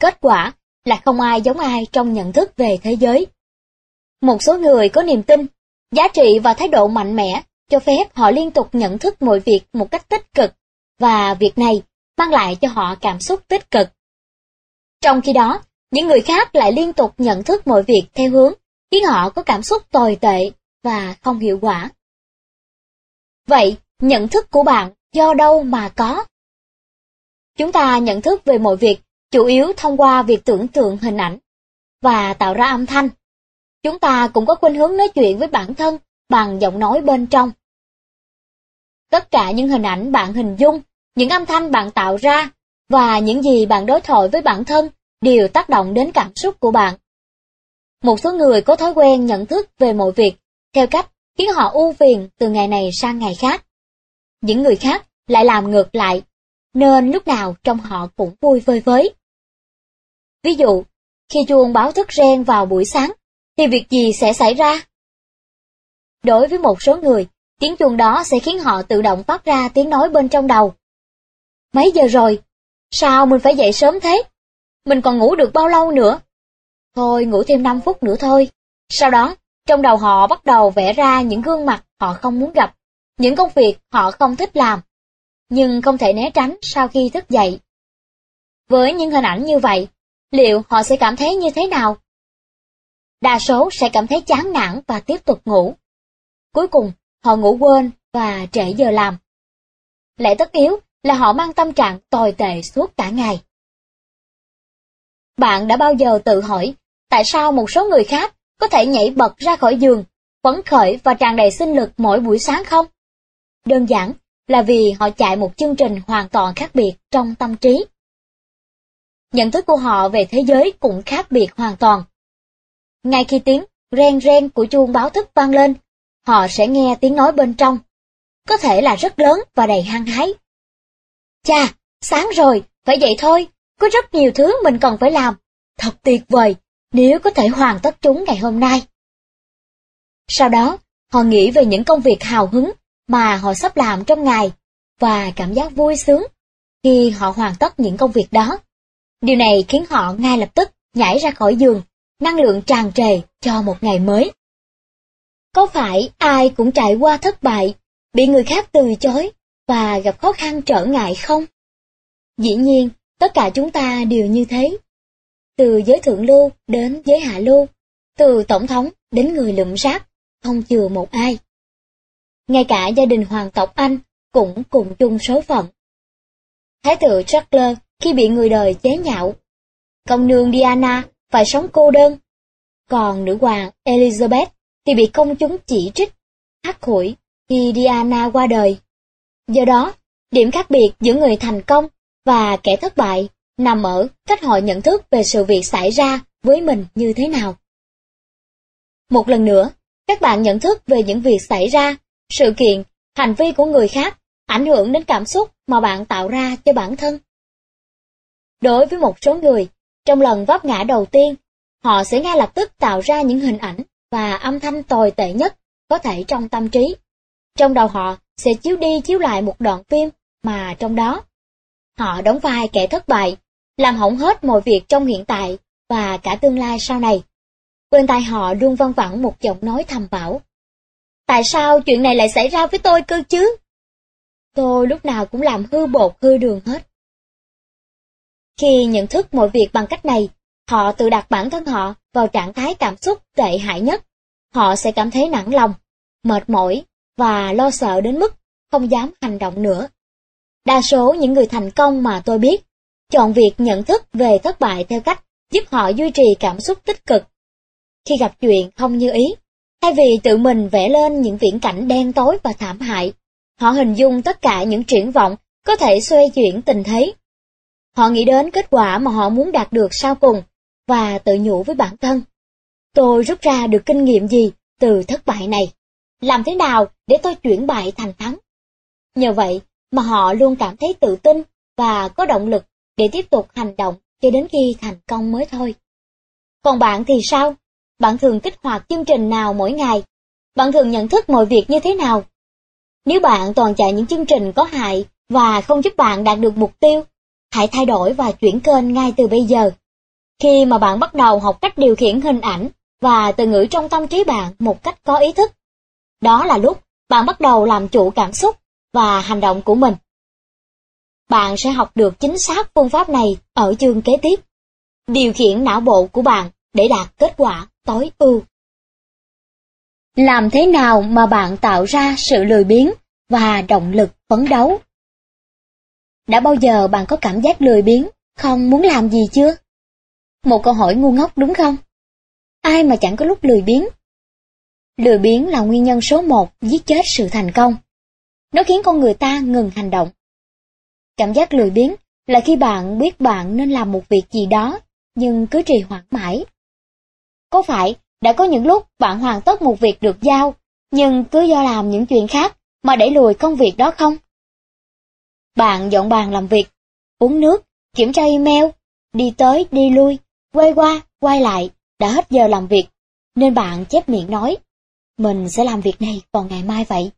[SPEAKER 1] Kết quả là không ai giống ai trong nhận thức về thế giới. Một số người có niềm tin, giá trị và thái độ mạnh mẽ cho phép họ liên tục nhận thức mọi việc một cách tích cực, và việc này mang lại cho họ cảm xúc tích cực. Trong khi đó, những người khác lại liên tục nhận thức mọi việc theo hướng khiến họ có cảm xúc tồi tệ và không hiệu quả. Vậy, nhận thức của bạn do đâu mà có? Chúng ta nhận thức về mọi việc chủ yếu thông qua việc tưởng tượng hình ảnh và tạo ra âm thanh. Chúng ta cũng có khuynh hướng nói chuyện với bản thân bằng giọng nói bên trong. Tất cả những hình ảnh bạn hình dung, những âm thanh bạn tạo ra và những gì bạn đối thoại với bản thân đều tác động đến cảm xúc của bạn. Một số người có thói quen nhận thức về mọi việc theo cách khiến họ ưu phiền từ ngày này sang ngày khác. Những người khác lại làm ngược lại, nên lúc nào trong họ cũng vui vơi với. Ví dụ, khi chuông báo thức reng vào buổi sáng, thì việc gì sẽ xảy ra? Đối với một số người, tiếng chuông đó sẽ khiến họ tự động phát ra tiếng nói bên trong đầu. Mấy giờ rồi? Sao mình phải dậy sớm thế? Mình còn ngủ được bao lâu nữa? Thôi ngủ thêm 5 phút nữa thôi. Sau đó, trong đầu họ bắt đầu vẽ ra những gương mặt họ không muốn gặp, những công việc họ không thích làm, nhưng không thể né tránh sau khi thức dậy. Với những hình ảnh như vậy, liệu họ sẽ cảm thấy như thế nào? Đa số sẽ cảm thấy chán nản và tiếp tục ngủ. Cuối cùng, họ ngủ quên và trễ giờ làm. Lẽ tất yếu là họ mang tâm trạng tồi tệ suốt cả ngày. Bạn đã bao giờ tự hỏi tại sao một số người khác có thể nhảy bật ra khỏi giường, phấn khởi và tràn đầy sinh lực mỗi buổi sáng không? Đơn giản là vì họ chạy một chương trình hoàn toàn khác biệt trong tâm trí. Nhận thức của họ về thế giới cũng khác biệt hoàn toàn. Ngay khi tiếng ren ren của chuông báo thức vang lên, họ sẽ nghe tiếng nói bên trong. Có thể là rất lớn và đầy hăng hái. Chà, sáng rồi, phải dậy thôi, có rất nhiều thứ mình cần phải làm. Thật tuyệt vời, nếu có thể hoàn tất chúng ngày hôm nay. Sau đó, họ nghĩ về những công việc hào hứng mà họ sắp làm trong ngày và cảm giác vui sướng khi họ hoàn tất những công việc đó. Điều này khiến họ ngay lập tức nhảy ra khỏi giường, năng lượng tràn trề cho một ngày mới. Có phải ai cũng trải qua thất bại, bị người khác từ chối và gặp khó khăn trở ngại không? Dĩ nhiên, tất cả chúng ta đều như thế. Từ giới thượng lưu đến giới hạ lưu, từ tổng thống đến người lụm rác, không chừa một ai. Ngay cả gia đình hoàng tộc Anh cũng cùng chung số phận. Thái tử Charles khi bị người đời chế nhạo, công nương Diana phải sống cô đơn, còn nữ hoàng Elizabeth thì bị công chúng chỉ trích, hắt hủi khi Diana qua đời. Do đó, điểm khác biệt giữa người thành công và kẻ thất bại nằm ở cách họ nhận thức về sự việc xảy ra với mình như thế nào. Một lần nữa, các bạn nhận thức về những việc xảy ra, sự kiện, hành vi của người khác ảnh hưởng đến cảm xúc mà bạn tạo ra cho bản thân. Đối với một số người, trong lần vấp ngã đầu tiên, họ sẽ ngay lập tức tạo ra những hình ảnh và âm thanh tồi tệ nhất có thể trong tâm trí. Trong đầu họ sẽ chiếu đi chiếu lại một đoạn phim mà trong đó. Họ đóng vai kẻ thất bại, làm hỏng hết mọi việc trong hiện tại và cả tương lai sau này. Bên tai họ luôn văng vẳng một giọng nói thầm bảo. Tại sao chuyện này lại xảy ra với tôi cơ chứ? Tôi lúc nào cũng làm hư bột hư đường hết. Khi nhận thức mọi việc bằng cách này, họ tự đặt bản thân họ vào trạng thái cảm xúc tệ hại nhất. Họ sẽ cảm thấy nản lòng, mệt mỏi và lo sợ đến mức không dám hành động nữa. Đa số những người thành công mà tôi biết, chọn việc nhận thức về thất bại theo cách giúp họ duy trì cảm xúc tích cực. Khi gặp chuyện không như ý, thay vì tự mình vẽ lên những viễn cảnh đen tối và thảm hại, họ hình dung tất cả những triển vọng có thể xoay chuyển tình thế. Họ nghĩ đến kết quả mà họ muốn đạt được sau cùng và tự nhủ với bản thân. Tôi rút ra được kinh nghiệm gì từ thất bại này? Làm thế nào để tôi chuyển bại thành thắng? Nhờ vậy mà họ luôn cảm thấy tự tin và có động lực để tiếp tục hành động cho đến khi thành công mới thôi. Còn bạn thì sao? Bạn thường kích hoạt chương trình nào mỗi ngày? Bạn thường nhận thức mọi việc như thế nào? Nếu bạn toàn chạy những chương trình có hại và không giúp bạn đạt được mục tiêu, hãy thay đổi và chuyển kênh ngay từ bây giờ. Khi mà bạn bắt đầu học cách điều khiển hình ảnh và từ ngữ trong tâm trí bạn một cách có ý thức, đó là lúc bạn bắt đầu làm chủ cảm xúc và hành động của mình. Bạn sẽ học được chính xác phương pháp này ở chương kế tiếp. Điều khiển não bộ của bạn để đạt kết quả tối ưu. Làm thế nào mà bạn tạo ra sự lười biếng và động lực phấn đấu? Đã bao giờ bạn có cảm giác lười biếng, không muốn làm gì chưa? Một câu hỏi ngu ngốc đúng không? Ai mà chẳng có lúc lười biếng? Lười biếng là nguyên nhân số một giết chết sự thành công. Nó khiến con người ta ngừng hành động. Cảm giác lười biếng là khi bạn biết bạn nên làm một việc gì đó, nhưng cứ trì hoãn mãi. Có phải đã có những lúc bạn hoàn tất một việc được giao, nhưng cứ do làm những chuyện khác mà đẩy lùi công việc đó không? Bạn dọn bàn làm việc, uống nước, kiểm tra email, đi tới đi lui, quay qua, quay lại, đã hết giờ làm việc, nên bạn chép miệng nói, mình sẽ làm việc này vào ngày mai vậy.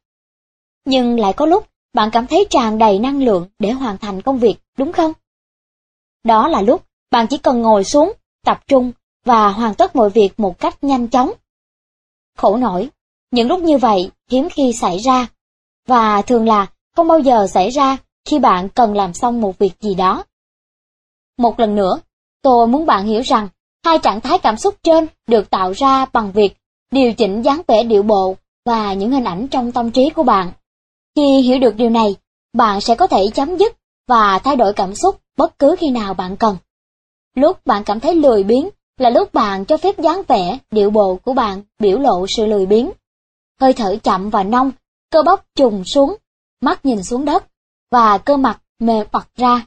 [SPEAKER 1] Nhưng lại có lúc bạn cảm thấy tràn đầy năng lượng để hoàn thành công việc, đúng không? Đó là lúc bạn chỉ cần ngồi xuống, tập trung và hoàn tất mọi việc một cách nhanh chóng. Khổ nổi, những lúc như vậy hiếm khi xảy ra, và thường là không bao giờ xảy ra khi bạn cần làm xong một việc gì đó. Một lần nữa, tôi muốn bạn hiểu rằng hai trạng thái cảm xúc trên được tạo ra bằng việc điều chỉnh dáng vẻ điệu bộ và những hình ảnh trong tâm trí của bạn. Khi hiểu được điều này, bạn sẽ có thể chấm dứt và thay đổi cảm xúc bất cứ khi nào bạn cần. Lúc bạn cảm thấy lười biếng là lúc bạn cho phép dáng vẻ, điệu bộ của bạn biểu lộ sự lười biếng. Hơi thở chậm và nông, cơ bắp trùng xuống, mắt nhìn xuống đất, và cơ mặt mềm bật ra.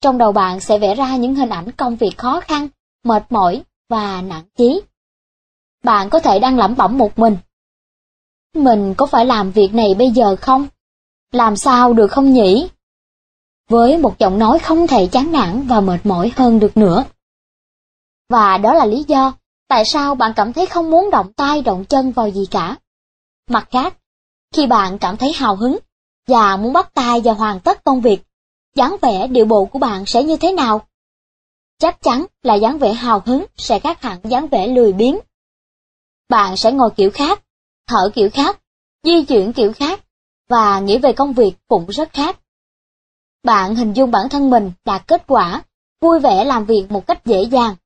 [SPEAKER 1] Trong đầu bạn sẽ vẽ ra những hình ảnh công việc khó khăn, mệt mỏi và nặng chí. Bạn có thể đang lẩm bẩm một mình. Mình có phải làm việc này bây giờ không? Làm sao được không nhỉ? Với một giọng nói không thể chán nản và mệt mỏi hơn được nữa. Và đó là lý do tại sao bạn cảm thấy không muốn động tay động chân vào gì cả. Mặt khác, khi bạn cảm thấy hào hứng và muốn bắt tay và hoàn tất công việc, dáng vẻ điệu bộ của bạn sẽ như thế nào? Chắc chắn là dáng vẻ hào hứng sẽ khác hẳn dáng vẻ lười biếng. Bạn sẽ ngồi kiểu khác, thở kiểu khác, di chuyển kiểu khác, và nghĩ về công việc cũng rất khác. Bạn hình dung bản thân mình đạt kết quả, vui vẻ làm việc một cách dễ dàng.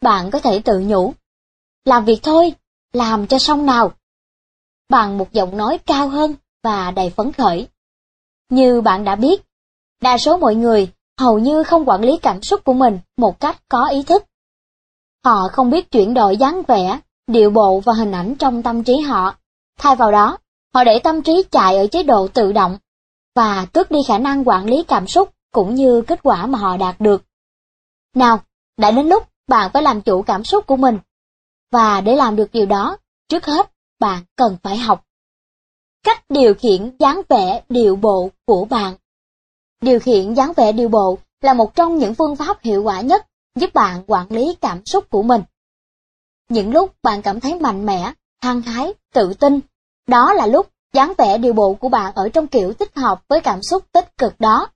[SPEAKER 1] Bạn có thể tự nhủ, làm việc thôi, làm cho xong nào. Bằng một giọng nói cao hơn và đầy phấn khởi. Như bạn đã biết, đa số mọi người hầu như không quản lý cảm xúc của mình một cách có ý thức. Họ không biết chuyển đổi dáng vẻ, điệu bộ và hình ảnh trong tâm trí họ. Thay vào đó, họ để tâm trí chạy ở chế độ tự động và tước đi khả năng quản lý cảm xúc cũng như kết quả mà họ đạt được. Nào, đã đến lúc bạn phải làm chủ cảm xúc của mình. Và để làm được điều đó, trước hết, bạn cần phải học. Cách điều khiển dáng vẻ điệu bộ của bạn Điều khiển dáng vẻ điệu bộ là một trong những phương pháp hiệu quả nhất giúp bạn quản lý cảm xúc của mình. Những lúc bạn cảm thấy mạnh mẽ, hăng hái, tự tin, đó là lúc dáng vẻ điều bộ của bạn ở trong kiểu thích hợp với cảm xúc tích cực đó.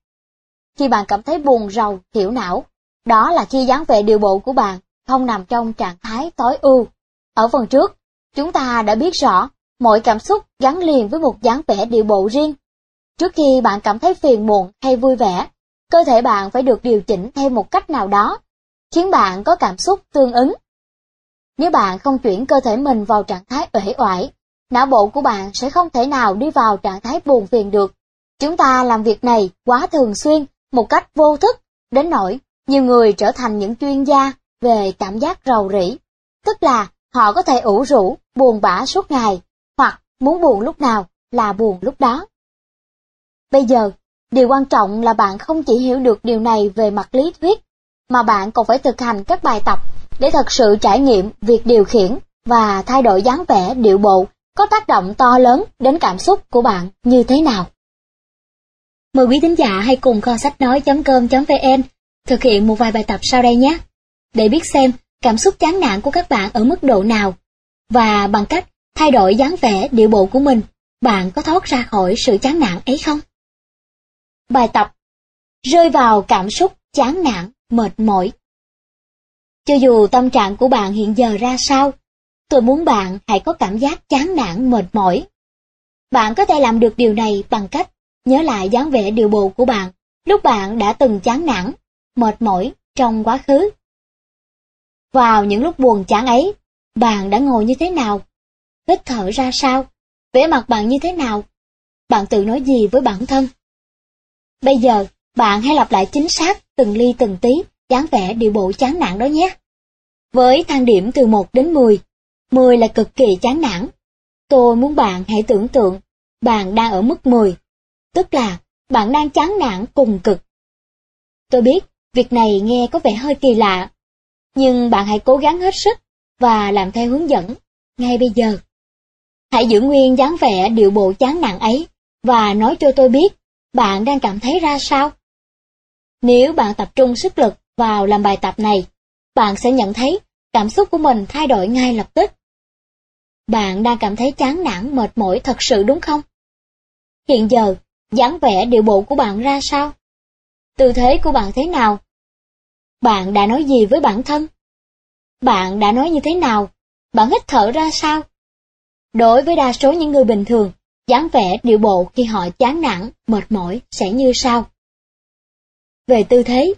[SPEAKER 1] Khi bạn cảm thấy buồn rầu, thiểu não, đó là khi dáng vẻ điều bộ của bạn không nằm trong trạng thái tối ưu. Ở phần trước, chúng ta đã biết rõ mọi cảm xúc gắn liền với một dáng vẻ điều bộ riêng. Trước khi bạn cảm thấy phiền muộn hay vui vẻ, cơ thể bạn phải được điều chỉnh theo một cách nào đó, khiến bạn có cảm xúc tương ứng. Nếu bạn không chuyển cơ thể mình vào trạng thái uể oải, não bộ của bạn sẽ không thể nào đi vào trạng thái buồn phiền được. Chúng ta làm việc này quá thường xuyên, một cách vô thức, đến nỗi nhiều người trở thành những chuyên gia về cảm giác rầu rĩ, tức là họ có thể ủ rũ, buồn bã suốt ngày, muốn buồn lúc nào là buồn lúc đó. Bây giờ, điều quan trọng là bạn không chỉ hiểu được điều này về mặt lý thuyết, mà bạn còn phải thực hành các bài tập để thật sự trải nghiệm việc điều khiển và thay đổi dáng vẻ điệu bộ có tác động to lớn đến cảm xúc của bạn như thế nào. Mời quý thính giả hãy cùng kho sách nói.com.vn thực hiện một vài bài tập sau đây nhé, để biết xem cảm xúc chán nản của các bạn ở mức độ nào, và bằng cách thay đổi dáng vẻ điệu bộ của mình, bạn có thoát ra khỏi sự chán nản ấy không? Bài tập Rơi vào cảm xúc chán nản, mệt mỏi Cho dù tâm trạng của bạn hiện giờ ra sao, tôi muốn bạn hãy có cảm giác chán nản mệt mỏi. Bạn có thể làm được điều này bằng cách nhớ lại dáng vẻ điều bộ của bạn lúc bạn đã từng chán nản, mệt mỏi trong quá khứ. Vào những lúc buồn chán ấy, bạn đã ngồi như thế nào? Hít thở ra sao? Vẻ mặt bạn như thế nào? Bạn tự nói gì với bản thân? Bây giờ, bạn hãy lặp lại chính xác từng ly từng tí dáng vẻ điệu bộ chán nản đó nhé. Với thang điểm từ 1 đến 10, 10 là cực kỳ chán nản. Tôi muốn bạn hãy tưởng tượng bạn đang ở mức 10, tức là bạn đang chán nản cùng cực. Tôi biết việc này nghe có vẻ hơi kỳ lạ, nhưng bạn hãy cố gắng hết sức và làm theo hướng dẫn ngay bây giờ. Hãy giữ nguyên dáng vẻ điệu bộ chán nản ấy và nói cho tôi biết bạn đang cảm thấy ra sao. Nếu bạn tập trung sức lực vào làm bài tập này, bạn sẽ nhận thấy cảm xúc của mình thay đổi ngay lập tức. Bạn đang cảm thấy chán nản mệt mỏi thật sự đúng không? Hiện giờ, dáng vẻ điệu bộ của bạn ra sao? Tư thế của bạn thế nào? Bạn đã nói gì với bản thân? Bạn đã nói như thế nào? Bạn hít thở ra sao? Đối với đa số những người bình thường, dáng vẻ điệu bộ khi họ chán nản, mệt mỏi sẽ như sau. Về tư thế,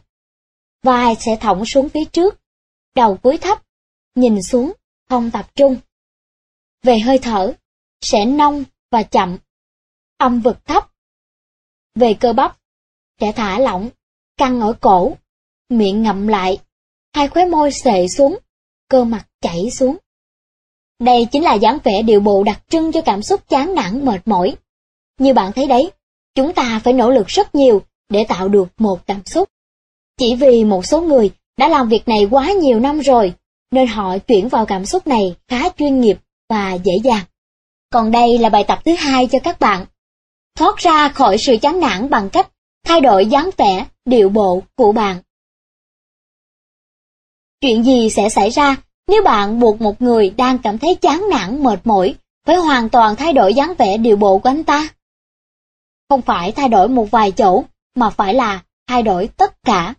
[SPEAKER 1] vai sẽ thõng xuống phía trước, đầu cúi thấp, nhìn xuống, không tập trung. Về hơi thở, sẽ nông và chậm, âm vực thấp. Về cơ bắp, sẽ thả lỏng, căng ở cổ, miệng ngậm lại, hai khóe môi xệ xuống, cơ mặt chảy xuống. Đây chính là dáng vẻ điệu bộ đặc trưng cho cảm xúc chán nản mệt mỏi. Như bạn thấy đấy, chúng ta phải nỗ lực rất nhiều để tạo được một cảm xúc. Chỉ vì một số người đã làm việc này quá nhiều năm rồi, nên họ chuyển vào cảm xúc này khá chuyên nghiệp và dễ dàng. Còn đây là bài tập thứ hai cho các bạn. Thoát ra khỏi sự chán nản bằng cách thay đổi dáng vẻ, điệu bộ của bạn. Chuyện gì sẽ xảy ra nếu bạn buộc một người đang cảm thấy chán nản mệt mỏi phải hoàn toàn thay đổi dáng vẻ điệu bộ của anh ta? Không phải thay đổi một vài chỗ, mà phải là thay đổi tất cả.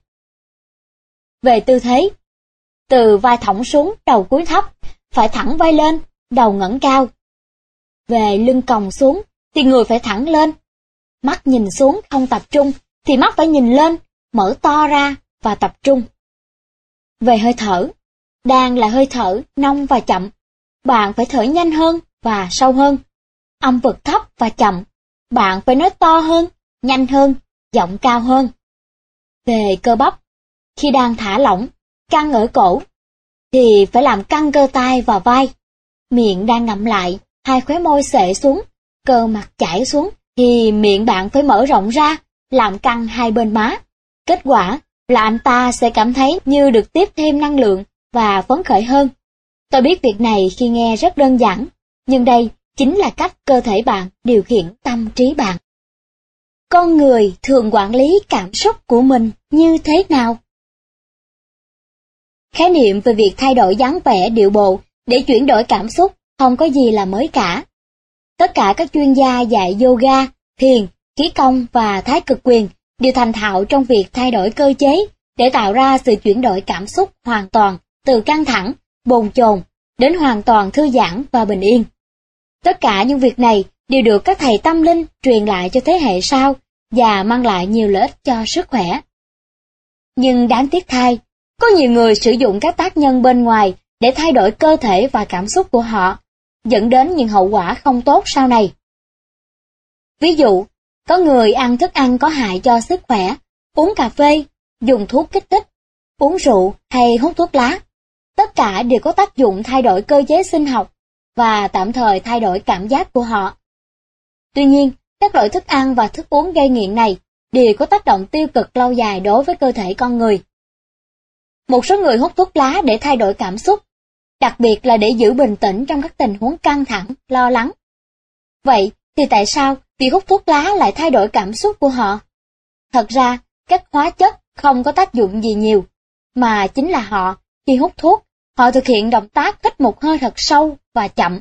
[SPEAKER 1] Về tư thế, từ vai thõng xuống đầu cúi thấp, phải thẳng vai lên, đầu ngẩng cao. Về lưng còng xuống thì người phải thẳng lên. Mắt nhìn xuống không tập trung thì mắt phải nhìn lên, mở to ra và tập trung. Về hơi thở, đang là hơi thở nông và chậm. Bạn phải thở nhanh hơn và sâu hơn. Âm vực thấp và chậm. Bạn phải nói to hơn, nhanh hơn, giọng cao hơn. Về cơ bắp, khi đang thả lỏng, căng ở cổ, thì phải làm căng cơ tay và vai. Miệng đang ngậm lại, hai khóe môi xệ xuống, cơ mặt chảy xuống, thì miệng bạn phải mở rộng ra, làm căng hai bên má. Kết quả là anh ta sẽ cảm thấy như được tiếp thêm năng lượng và phấn khởi hơn. Tôi biết việc này khi nghe rất đơn giản, nhưng đây chính là cách cơ thể bạn điều khiển tâm trí bạn. Con người thường quản lý cảm xúc của mình như thế nào? Khái niệm về việc thay đổi dáng vẻ điệu bộ để chuyển đổi cảm xúc không có gì là mới cả. Tất cả các chuyên gia dạy yoga, thiền, khí công và thái cực quyền đều thành thạo trong việc thay đổi cơ chế để tạo ra sự chuyển đổi cảm xúc hoàn toàn từ căng thẳng, bồn chồn đến hoàn toàn thư giãn và bình yên. Tất cả những việc này đều được các thầy tâm linh truyền lại cho thế hệ sau và mang lại nhiều lợi ích cho sức khỏe. Nhưng đáng tiếc thay, có nhiều người sử dụng các tác nhân bên ngoài để thay đổi cơ thể và cảm xúc của họ, dẫn đến những hậu quả không tốt sau này. Ví dụ, có người ăn thức ăn có hại cho sức khỏe, uống cà phê, dùng thuốc kích thích, uống rượu hay hút thuốc lá. Tất cả đều có tác dụng thay đổi cơ chế sinh học và tạm thời thay đổi cảm giác của họ. Tuy nhiên, các loại thức ăn và thức uống gây nghiện này đều có tác động tiêu cực lâu dài đối với cơ thể con người. Một số người hút thuốc lá để thay đổi cảm xúc, đặc biệt là để giữ bình tĩnh trong các tình huống căng thẳng, lo lắng. Vậy thì tại sao việc hút thuốc lá lại thay đổi cảm xúc của họ? Thật ra, các hóa chất không có tác dụng gì nhiều, mà chính là họ, khi hút thuốc, họ thực hiện động tác hít một hơi thật sâu và chậm,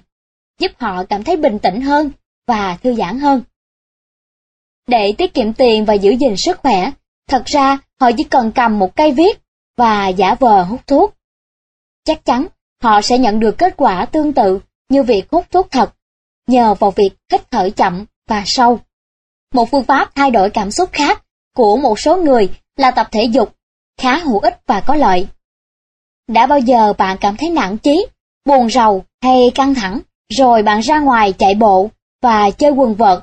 [SPEAKER 1] giúp họ cảm thấy bình tĩnh hơn và thư giãn hơn. Để tiết kiệm tiền và giữ gìn sức khỏe, thật ra họ chỉ cần cầm một cây viết và giả vờ hút thuốc. Chắc chắn họ sẽ nhận được kết quả tương tự như việc hút thuốc thật, nhờ vào việc hít thở chậm và sâu. Một phương pháp thay đổi cảm xúc khác của một số người là tập thể dục, khá hữu ích và có lợi. Đã bao giờ bạn cảm thấy nản chí, buồn rầu hay căng thẳng, rồi bạn ra ngoài chạy bộ và chơi quần vợt,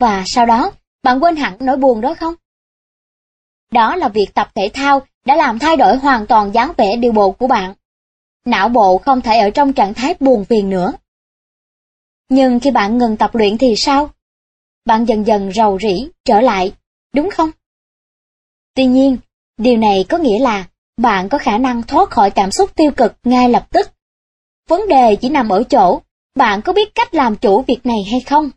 [SPEAKER 1] và sau đó bạn quên hẳn nỗi buồn đó không? Đó là việc tập thể thao đã làm thay đổi hoàn toàn dáng vẻ điều bộ của bạn. Não bộ không thể ở trong trạng thái buồn phiền nữa. Nhưng khi bạn ngừng tập luyện thì sao? Bạn dần dần rầu rĩ trở lại, đúng không? Tuy nhiên, điều này có nghĩa là bạn có khả năng thoát khỏi cảm xúc tiêu cực ngay lập tức. Vấn đề chỉ nằm ở chỗ, bạn có biết cách làm chủ việc này hay không?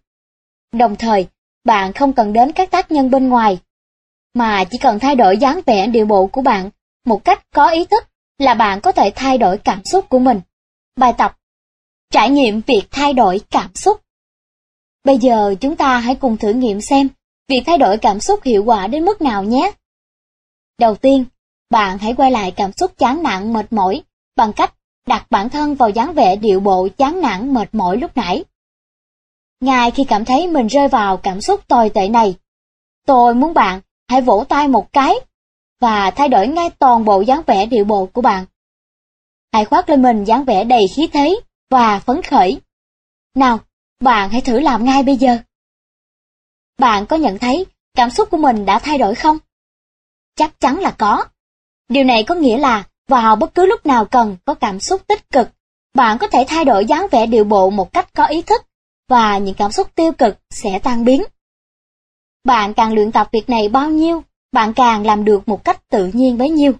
[SPEAKER 1] Đồng thời, bạn không cần đến các tác nhân bên ngoài, mà chỉ cần thay đổi dáng vẻ điệu bộ của bạn một cách có ý thức là bạn có thể thay đổi cảm xúc của mình. Bài tập Trải nghiệm việc thay đổi cảm xúc Bây giờ chúng ta hãy cùng thử nghiệm xem việc thay đổi cảm xúc hiệu quả đến mức nào nhé. Đầu tiên, bạn hãy quay lại cảm xúc chán nản mệt mỏi bằng cách đặt bản thân vào dáng vẻ điệu bộ chán nản mệt mỏi lúc nãy. Ngay khi cảm thấy mình rơi vào cảm xúc tồi tệ này, tôi muốn bạn hãy vỗ tay một cái và thay đổi ngay toàn bộ dáng vẻ điệu bộ của bạn. Hãy khoác lên mình dáng vẻ đầy khí thế và phấn khởi. Nào, bạn hãy thử làm ngay bây giờ. Bạn có nhận thấy cảm xúc của mình đã thay đổi không? Chắc chắn là có. Điều này có nghĩa là vào bất cứ lúc nào cần có cảm xúc tích cực, bạn có thể thay đổi dáng vẻ điệu bộ một cách có ý thức và những cảm xúc tiêu cực sẽ tan biến. Bạn càng luyện tập việc này bao nhiêu, bạn càng làm được một cách tự nhiên bấy nhiêu.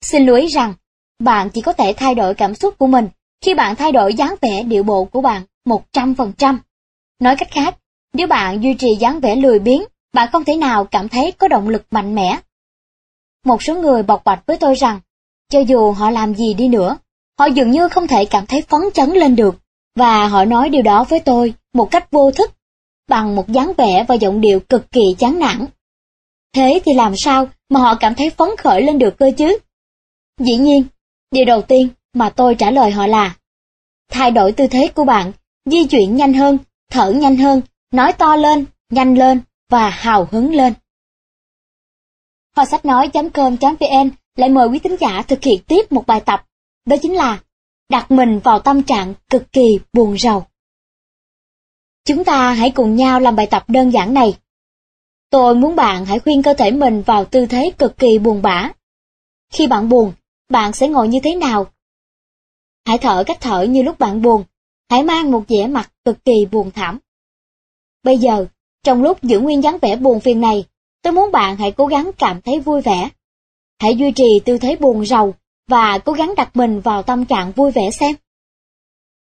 [SPEAKER 1] Xin lưu ý rằng, bạn chỉ có thể thay đổi cảm xúc của mình khi bạn thay đổi dáng vẻ điệu bộ của bạn 100%. Nói cách khác, nếu bạn duy trì dáng vẻ lười biếng, bạn không thể nào cảm thấy có động lực mạnh mẽ. Một số người bộc bạch với tôi rằng, cho dù họ làm gì đi nữa, họ dường như không thể cảm thấy phấn chấn lên được, và họ nói điều đó với tôi một cách vô thức, bằng một dáng vẻ và giọng điệu cực kỳ chán nản. Thế thì làm sao mà họ cảm thấy phấn khởi lên được cơ chứ? Dĩ nhiên, điều đầu tiên mà tôi trả lời họ là thay đổi tư thế của bạn, di chuyển nhanh hơn, thở nhanh hơn, nói to lên, nhanh lên và hào hứng lên. Kho sách nói.com.vn lại mời quý thính giả thực hiện tiếp một bài tập, đó chính là đặt mình vào tâm trạng cực kỳ buồn rầu. Chúng ta hãy cùng nhau làm bài tập đơn giản này. Tôi muốn bạn hãy khuyên cơ thể mình vào tư thế cực kỳ buồn bã. Khi bạn buồn, bạn sẽ ngồi như thế nào? Hãy thở cách thở như lúc bạn buồn, hãy mang một vẻ mặt cực kỳ buồn thảm. Bây giờ, trong lúc giữ nguyên dáng vẻ buồn phiền này, tôi muốn bạn hãy cố gắng cảm thấy vui vẻ. Hãy duy trì tư thế buồn rầu và cố gắng đặt mình vào tâm trạng vui vẻ xem.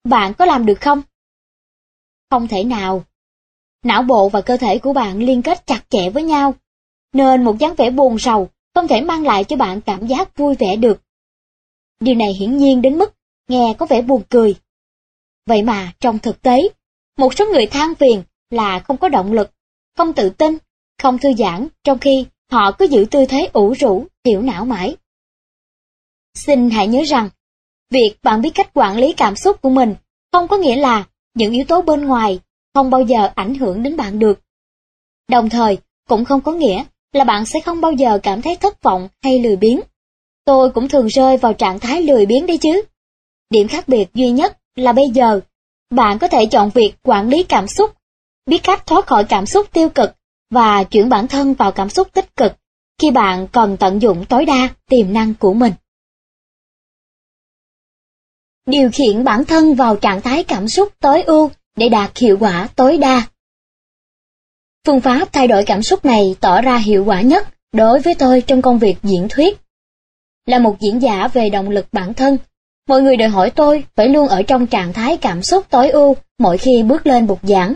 [SPEAKER 1] Bạn có làm được không? Không thể nào. Não bộ và cơ thể của bạn liên kết chặt chẽ với nhau, nên một dáng vẻ buồn rầu không thể mang lại cho bạn cảm giác vui vẻ được. Điều này hiển nhiên đến mức nghe có vẻ buồn cười. Vậy mà trong thực tế, một số người than phiền là không có động lực, không tự tin, không thư giãn, trong khi họ cứ giữ tư thế ủ rũ, thiểu não mãi. Xin hãy nhớ rằng, việc bạn biết cách quản lý cảm xúc của mình không có nghĩa là những yếu tố bên ngoài không bao giờ ảnh hưởng đến bạn được. Đồng thời, cũng không có nghĩa là bạn sẽ không bao giờ cảm thấy thất vọng hay lười biếng. Tôi cũng thường rơi vào trạng thái lười biếng đấy chứ. Điểm khác biệt duy nhất là bây giờ, bạn có thể chọn việc quản lý cảm xúc, biết cách thoát khỏi cảm xúc tiêu cực và chuyển bản thân vào cảm xúc tích cực khi bạn cần tận dụng tối đa tiềm năng của mình. Điều khiển bản thân vào trạng thái cảm xúc tối ưu để đạt hiệu quả tối đa. Phương pháp thay đổi cảm xúc này tỏ ra hiệu quả nhất đối với tôi trong công việc diễn thuyết. Là một diễn giả về động lực bản thân, mọi người đòi hỏi tôi phải luôn ở trong trạng thái cảm xúc tối ưu mỗi khi bước lên bục giảng.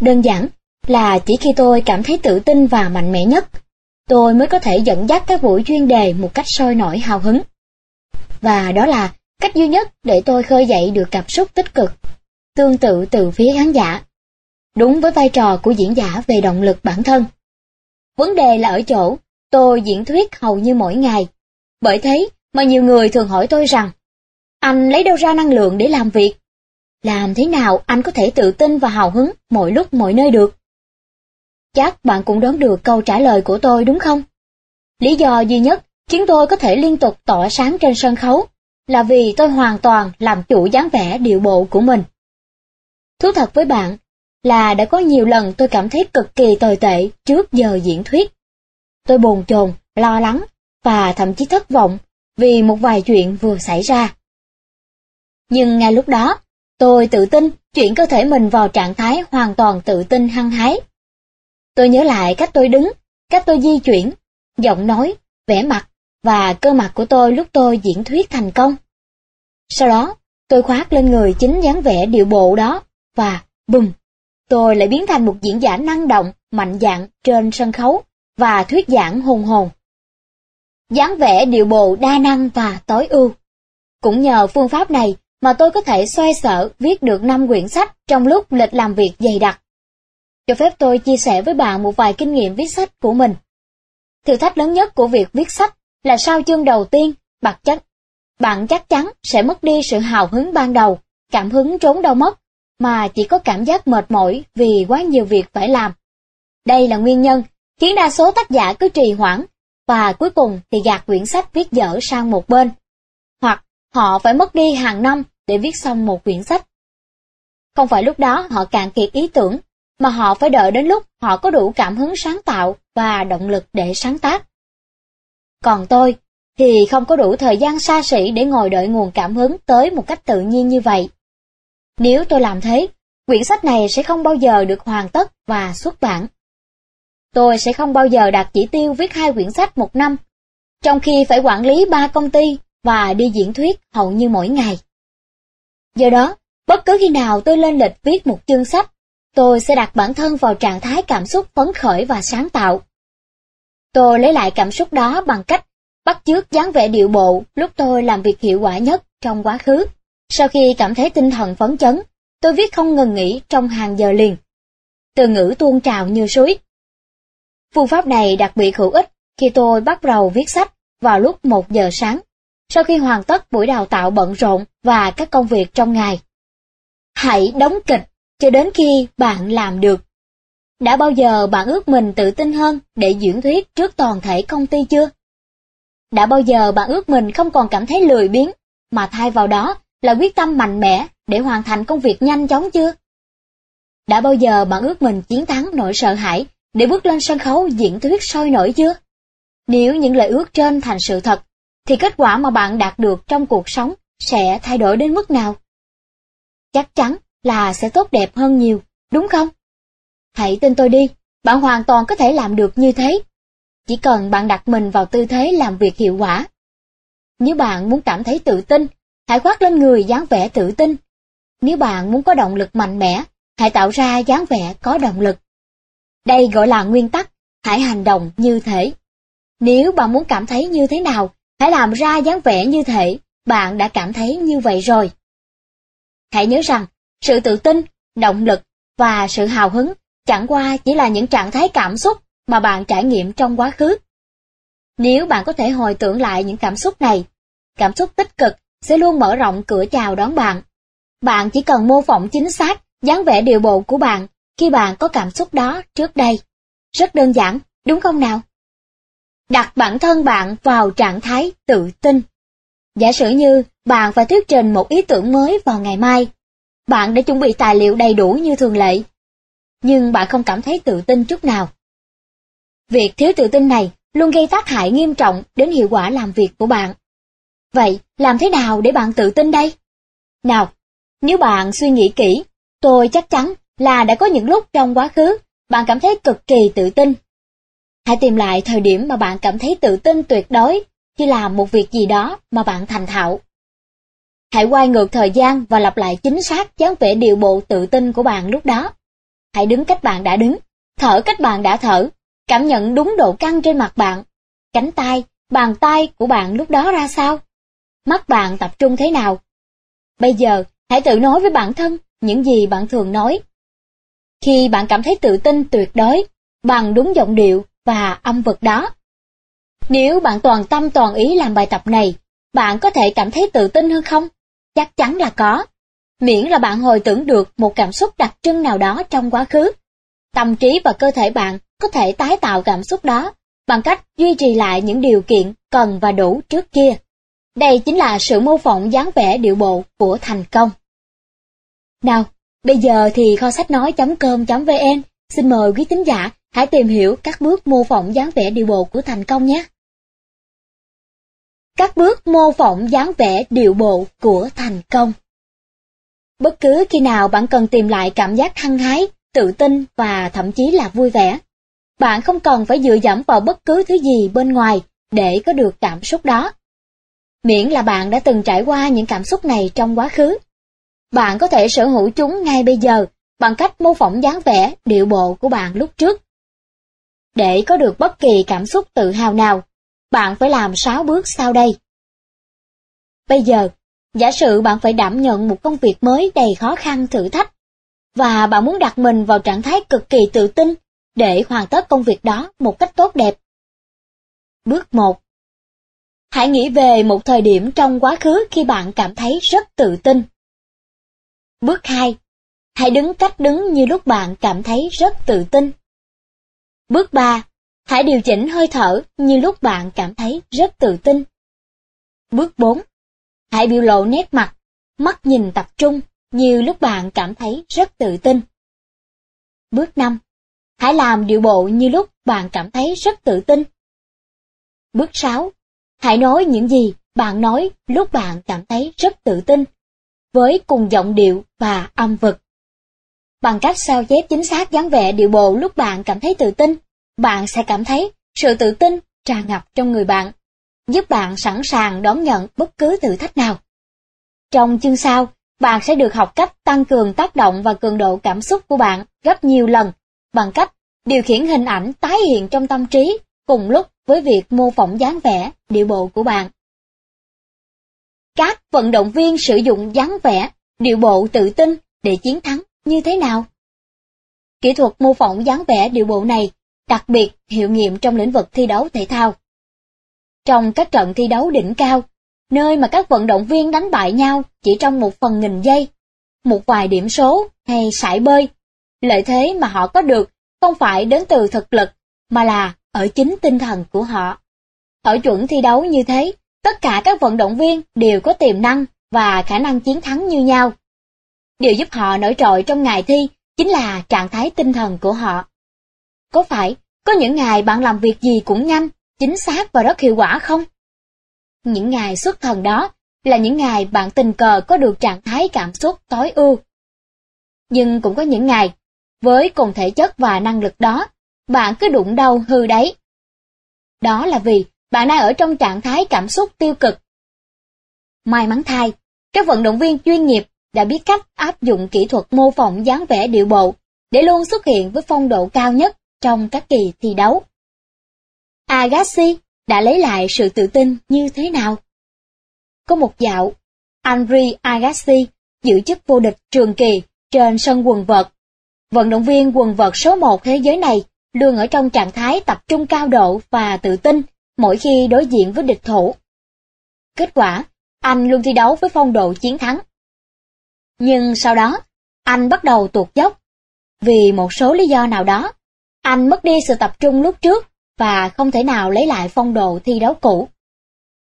[SPEAKER 1] Đơn giản là chỉ khi tôi cảm thấy tự tin và mạnh mẽ nhất, tôi mới có thể dẫn dắt các buổi chuyên đề một cách sôi nổi hào hứng. Và đó là cách duy nhất để tôi khơi dậy được cảm xúc tích cực, tương tự từ phía khán giả. Đúng với vai trò của diễn giả về động lực bản thân. Vấn đề là ở chỗ, tôi diễn thuyết hầu như mỗi ngày. Bởi thế mà nhiều người thường hỏi tôi rằng, anh lấy đâu ra năng lượng để làm việc? Làm thế nào anh có thể tự tin và hào hứng mọi lúc mọi nơi được? Chắc bạn cũng đoán được câu trả lời của tôi đúng không? Lý do duy nhất khiến tôi có thể liên tục tỏa sáng trên sân khấu là vì tôi hoàn toàn làm chủ dáng vẻ điệu bộ của mình. Thú thật với bạn là đã có nhiều lần tôi cảm thấy cực kỳ tồi tệ trước giờ diễn thuyết. Tôi bồn chồn, lo lắng và thậm chí thất vọng vì một vài chuyện vừa xảy ra. Nhưng ngay lúc đó, tôi tự tin chuyển cơ thể mình vào trạng thái hoàn toàn tự tin hăng hái. Tôi nhớ lại cách tôi đứng, cách tôi di chuyển, giọng nói, vẻ mặt và cơ mặt của tôi lúc tôi diễn thuyết thành công. Sau đó, tôi khoác lên người chính dáng vẻ điệu bộ đó, và bùm, tôi lại biến thành một diễn giả năng động, mạnh dạn trên sân khấu và thuyết giảng hùng hồn. dáng vẻ điệu bộ đa năng và tối ưu. Cũng nhờ phương pháp này mà tôi có thể xoay sở viết được 5 quyển sách trong lúc lịch làm việc dày đặc. Cho phép tôi chia sẻ với bạn một vài kinh nghiệm viết sách của mình. Thử thách lớn nhất của việc viết sách là sau chương đầu tiên, bạc chắc, Bạn chắc chắn sẽ mất đi sự hào hứng ban đầu, cảm hứng trốn đâu mất, mà chỉ có cảm giác mệt mỏi vì quá nhiều việc phải làm. Đây là nguyên nhân khiến đa số tác giả cứ trì hoãn, và cuối cùng thì gạt quyển sách viết dở sang một bên. Hoặc họ phải mất đi hàng năm để viết xong một quyển sách. Không phải lúc đó họ cạn kiệt ý tưởng, mà họ phải đợi đến lúc họ có đủ cảm hứng sáng tạo và động lực để sáng tác. Còn tôi thì không có đủ thời gian xa xỉ để ngồi đợi nguồn cảm hứng tới một cách tự nhiên như vậy. Nếu tôi làm thế, quyển sách này sẽ không bao giờ được hoàn tất và xuất bản. Tôi sẽ không bao giờ đạt chỉ tiêu viết hai quyển sách một năm, trong khi phải quản lý ba công ty và đi diễn thuyết hầu như mỗi ngày. Do đó, bất cứ khi nào tôi lên lịch viết một chương sách, tôi sẽ đặt bản thân vào trạng thái cảm xúc phấn khởi và sáng tạo. Tôi lấy lại cảm xúc đó bằng cách bắt chước dáng vẻ điệu bộ lúc tôi làm việc hiệu quả nhất trong quá khứ. Sau khi cảm thấy tinh thần phấn chấn, tôi viết không ngừng nghỉ trong hàng giờ liền. Từ ngữ tuôn trào như suối. Phương pháp này đặc biệt hữu ích khi tôi bắt đầu viết sách vào lúc 1 giờ sáng, sau khi hoàn tất buổi đào tạo bận rộn và các công việc trong ngày. Hãy đóng kịch cho đến khi bạn làm được. Đã bao giờ bạn ước mình tự tin hơn để diễn thuyết trước toàn thể công ty chưa? Đã bao giờ bạn ước mình không còn cảm thấy lười biếng, mà thay vào đó là quyết tâm mạnh mẽ để hoàn thành công việc nhanh chóng chưa? Đã bao giờ bạn ước mình chiến thắng nỗi sợ hãi để bước lên sân khấu diễn thuyết sôi nổi chưa? Nếu những lời ước trên thành sự thật, thì kết quả mà bạn đạt được trong cuộc sống sẽ thay đổi đến mức nào? Chắc chắn là sẽ tốt đẹp hơn nhiều, đúng không? Hãy tin tôi đi, bạn hoàn toàn có thể làm được như thế. Chỉ cần bạn đặt mình vào tư thế làm việc hiệu quả. Nếu bạn muốn cảm thấy tự tin, hãy khoác lên người dáng vẻ tự tin. Nếu bạn muốn có động lực mạnh mẽ, hãy tạo ra dáng vẻ có động lực. Đây gọi là nguyên tắc, hãy hành động như thế. Nếu bạn muốn cảm thấy như thế nào, hãy làm ra dáng vẻ như thế, bạn đã cảm thấy như vậy rồi. Hãy nhớ rằng, sự tự tin động lực và sự hào hứng chẳng qua chỉ là những trạng thái cảm xúc mà bạn trải nghiệm trong quá khứ. Nếu bạn có thể hồi tưởng lại những cảm xúc này, cảm xúc tích cực sẽ luôn mở rộng cửa chào đón bạn. Bạn chỉ cần mô phỏng chính xác dáng vẻ điều bộ của bạn khi bạn có cảm xúc đó trước đây. Rất đơn giản, đúng không nào? Đặt bản thân bạn vào trạng thái tự tin. Giả sử như bạn phải thuyết trình một ý tưởng mới vào ngày mai. Bạn đã chuẩn bị tài liệu đầy đủ như thường lệ. Nhưng bạn không cảm thấy tự tin chút nào. Việc thiếu tự tin này luôn gây tác hại nghiêm trọng đến hiệu quả làm việc của bạn. Vậy, làm thế nào để bạn tự tin đây? Nào, nếu bạn suy nghĩ kỹ, tôi chắc chắn là đã có những lúc trong quá khứ bạn cảm thấy cực kỳ tự tin. Hãy tìm lại thời điểm mà bạn cảm thấy tự tin tuyệt đối khi làm một việc gì đó mà bạn thành thạo. Hãy quay ngược thời gian và lặp lại chính xác dáng vẻ điều bộ tự tin của bạn lúc đó. Hãy đứng cách bạn đã đứng, thở cách bạn đã thở, cảm nhận đúng độ căng trên mặt bạn, cánh tay, bàn tay của bạn lúc đó ra sao, mắt bạn tập trung thế nào. Bây giờ, hãy tự nói với bản thân những gì bạn thường nói. Khi bạn cảm thấy tự tin tuyệt đối, bằng đúng giọng điệu và âm vực đó. Nếu bạn toàn tâm toàn ý làm bài tập này, bạn có thể cảm thấy tự tin hơn không? Chắc chắn là có. Miễn là bạn hồi tưởng được một cảm xúc đặc trưng nào đó trong quá khứ. Tâm trí và cơ thể bạn có thể tái tạo cảm xúc đó bằng cách duy trì lại những điều kiện cần và đủ trước kia. Đây chính là sự mô phỏng dáng vẻ điệu bộ của thành công. Nào, bây giờ thì kho sách nói.com.vn xin mời quý tín giả hãy tìm hiểu các bước mô phỏng dáng vẻ điệu bộ của thành công nhé. Các bước mô phỏng dáng vẻ điệu bộ của thành công Bất cứ khi nào bạn cần tìm lại cảm giác hăng hái, tự tin và thậm chí là vui vẻ, bạn không cần phải dựa dẫm vào bất cứ thứ gì bên ngoài để có được cảm xúc đó. Miễn là bạn đã từng trải qua những cảm xúc này trong quá khứ. Bạn có thể sở hữu chúng ngay bây giờ bằng cách mô phỏng dáng vẻ, điệu bộ của bạn lúc trước. Để có được bất kỳ cảm xúc tự hào nào, bạn phải làm 6 bước sau đây. Bây giờ, giả sử bạn phải đảm nhận một công việc mới đầy khó khăn thử thách, và bạn muốn đặt mình vào trạng thái cực kỳ tự tin để hoàn tất công việc đó một cách tốt đẹp. Bước 1 Hãy nghĩ về một thời điểm trong quá khứ khi bạn cảm thấy rất tự tin. Bước 2 Hãy đứng cách đứng như lúc bạn cảm thấy rất tự tin. Bước 3 Hãy điều chỉnh hơi thở như lúc bạn cảm thấy rất tự tin. Bước 4 Hãy biểu lộ nét mặt, mắt nhìn tập trung như lúc bạn cảm thấy rất tự tin. Bước 5 Hãy làm điệu bộ như lúc bạn cảm thấy rất tự tin. Bước 6. Hãy nói những gì bạn nói lúc bạn cảm thấy rất tự tin, với cùng giọng điệu và âm vực. Bằng cách sao chép chính xác dáng vẻ điệu bộ lúc bạn cảm thấy tự tin, bạn sẽ cảm thấy sự tự tin tràn ngập trong người bạn, giúp bạn sẵn sàng đón nhận bất cứ thử thách nào. Trong chương sau, bạn sẽ được học cách tăng cường tác động và cường độ cảm xúc của bạn gấp nhiều lần bằng cách điều khiển hình ảnh tái hiện trong tâm trí cùng lúc với việc mô phỏng dáng vẻ, điệu bộ của bạn. Các vận động viên sử dụng dáng vẻ, điệu bộ tự tin để chiến thắng như thế nào? Kỹ thuật mô phỏng dáng vẻ điệu bộ này đặc biệt hiệu nghiệm trong lĩnh vực thi đấu thể thao. Trong các trận thi đấu đỉnh cao, nơi mà các vận động viên đánh bại nhau chỉ trong một phần nghìn giây, một vài điểm số hay sải bơi Lợi thế mà họ có được không phải đến từ thực lực, mà là ở chính tinh thần của họ. Ở chuẩn thi đấu như thế, tất cả các vận động viên đều có tiềm năng và khả năng chiến thắng như nhau. Điều giúp họ nổi trội trong ngày thi chính là trạng thái tinh thần của họ. Có phải có những ngày bạn làm việc gì cũng nhanh, chính xác và rất hiệu quả không? Những ngày xuất thần đó là những ngày bạn tình cờ có được trạng thái cảm xúc tối ưu. Nhưng cũng có những ngày với cùng thể chất và năng lực đó, bạn cứ đụng đâu hư đấy. Đó là vì bạn đang ở trong trạng thái cảm xúc tiêu cực. May mắn thay, các vận động viên chuyên nghiệp đã biết cách áp dụng kỹ thuật mô phỏng dáng vẻ điệu bộ để luôn xuất hiện với phong độ cao nhất trong các kỳ thi đấu. Agassi đã lấy lại sự tự tin như thế nào? Có một dạo, Henry Agassi giữ chức vô địch trường kỳ trên sân quần vợt. Vận động viên quần vợt số 1 thế giới này luôn ở trong trạng thái tập trung cao độ và tự tin mỗi khi đối diện với địch thủ. Kết quả, anh luôn thi đấu với phong độ chiến thắng. Nhưng sau đó, anh bắt đầu tuột dốc. Vì một số lý do nào đó, anh mất đi sự tập trung lúc trước và không thể nào lấy lại phong độ thi đấu cũ.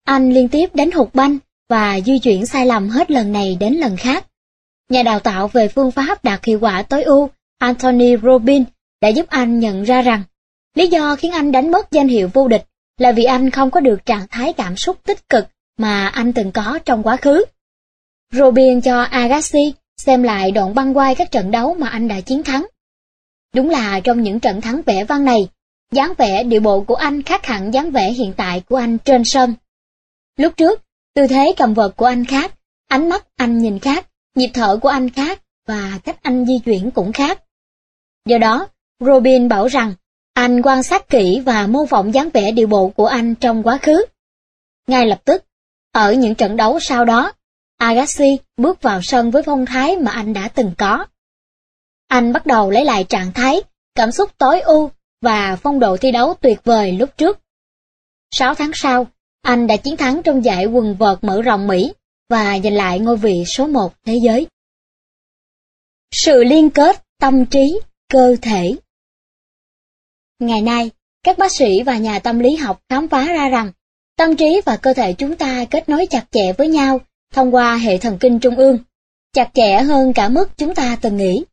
[SPEAKER 1] Anh liên tiếp đánh hụt banh và di chuyển sai lầm hết lần này đến lần khác. Nhà đào tạo về phương pháp đạt hiệu quả tối ưu, Anthony Robin đã giúp anh nhận ra rằng lý do khiến anh đánh mất danh hiệu vô địch là vì anh không có được trạng thái cảm xúc tích cực mà anh từng có trong quá khứ. Robin cho Agassi xem lại đoạn băng quay các trận đấu mà anh đã chiến thắng. Đúng là trong những trận thắng vẻ vang này, dáng vẻ điệu bộ của anh khác hẳn dáng vẻ hiện tại của anh trên sân. Lúc trước, tư thế cầm vợt của anh khác, ánh mắt anh nhìn khác, nhịp thở của anh khác và cách anh di chuyển cũng khác. Do đó, Robin bảo rằng anh quan sát kỹ và mô phỏng dáng vẻ điệu bộ của anh trong quá khứ. Ngay lập tức, ở những trận đấu sau đó, Agassi bước vào sân với phong thái mà anh đã từng có. Anh bắt đầu lấy lại trạng thái, cảm xúc tối ưu và phong độ thi đấu tuyệt vời lúc trước. Sáu tháng sau, anh đã chiến thắng trong giải quần vợt mở rộng Mỹ và giành lại ngôi vị số một thế giới. Sự liên kết tâm trí, cơ thể Ngày nay, các bác sĩ và nhà tâm lý học khám phá ra rằng tâm trí và cơ thể chúng ta kết nối chặt chẽ với nhau thông qua hệ thần kinh trung ương, chặt chẽ hơn cả mức chúng ta từng nghĩ.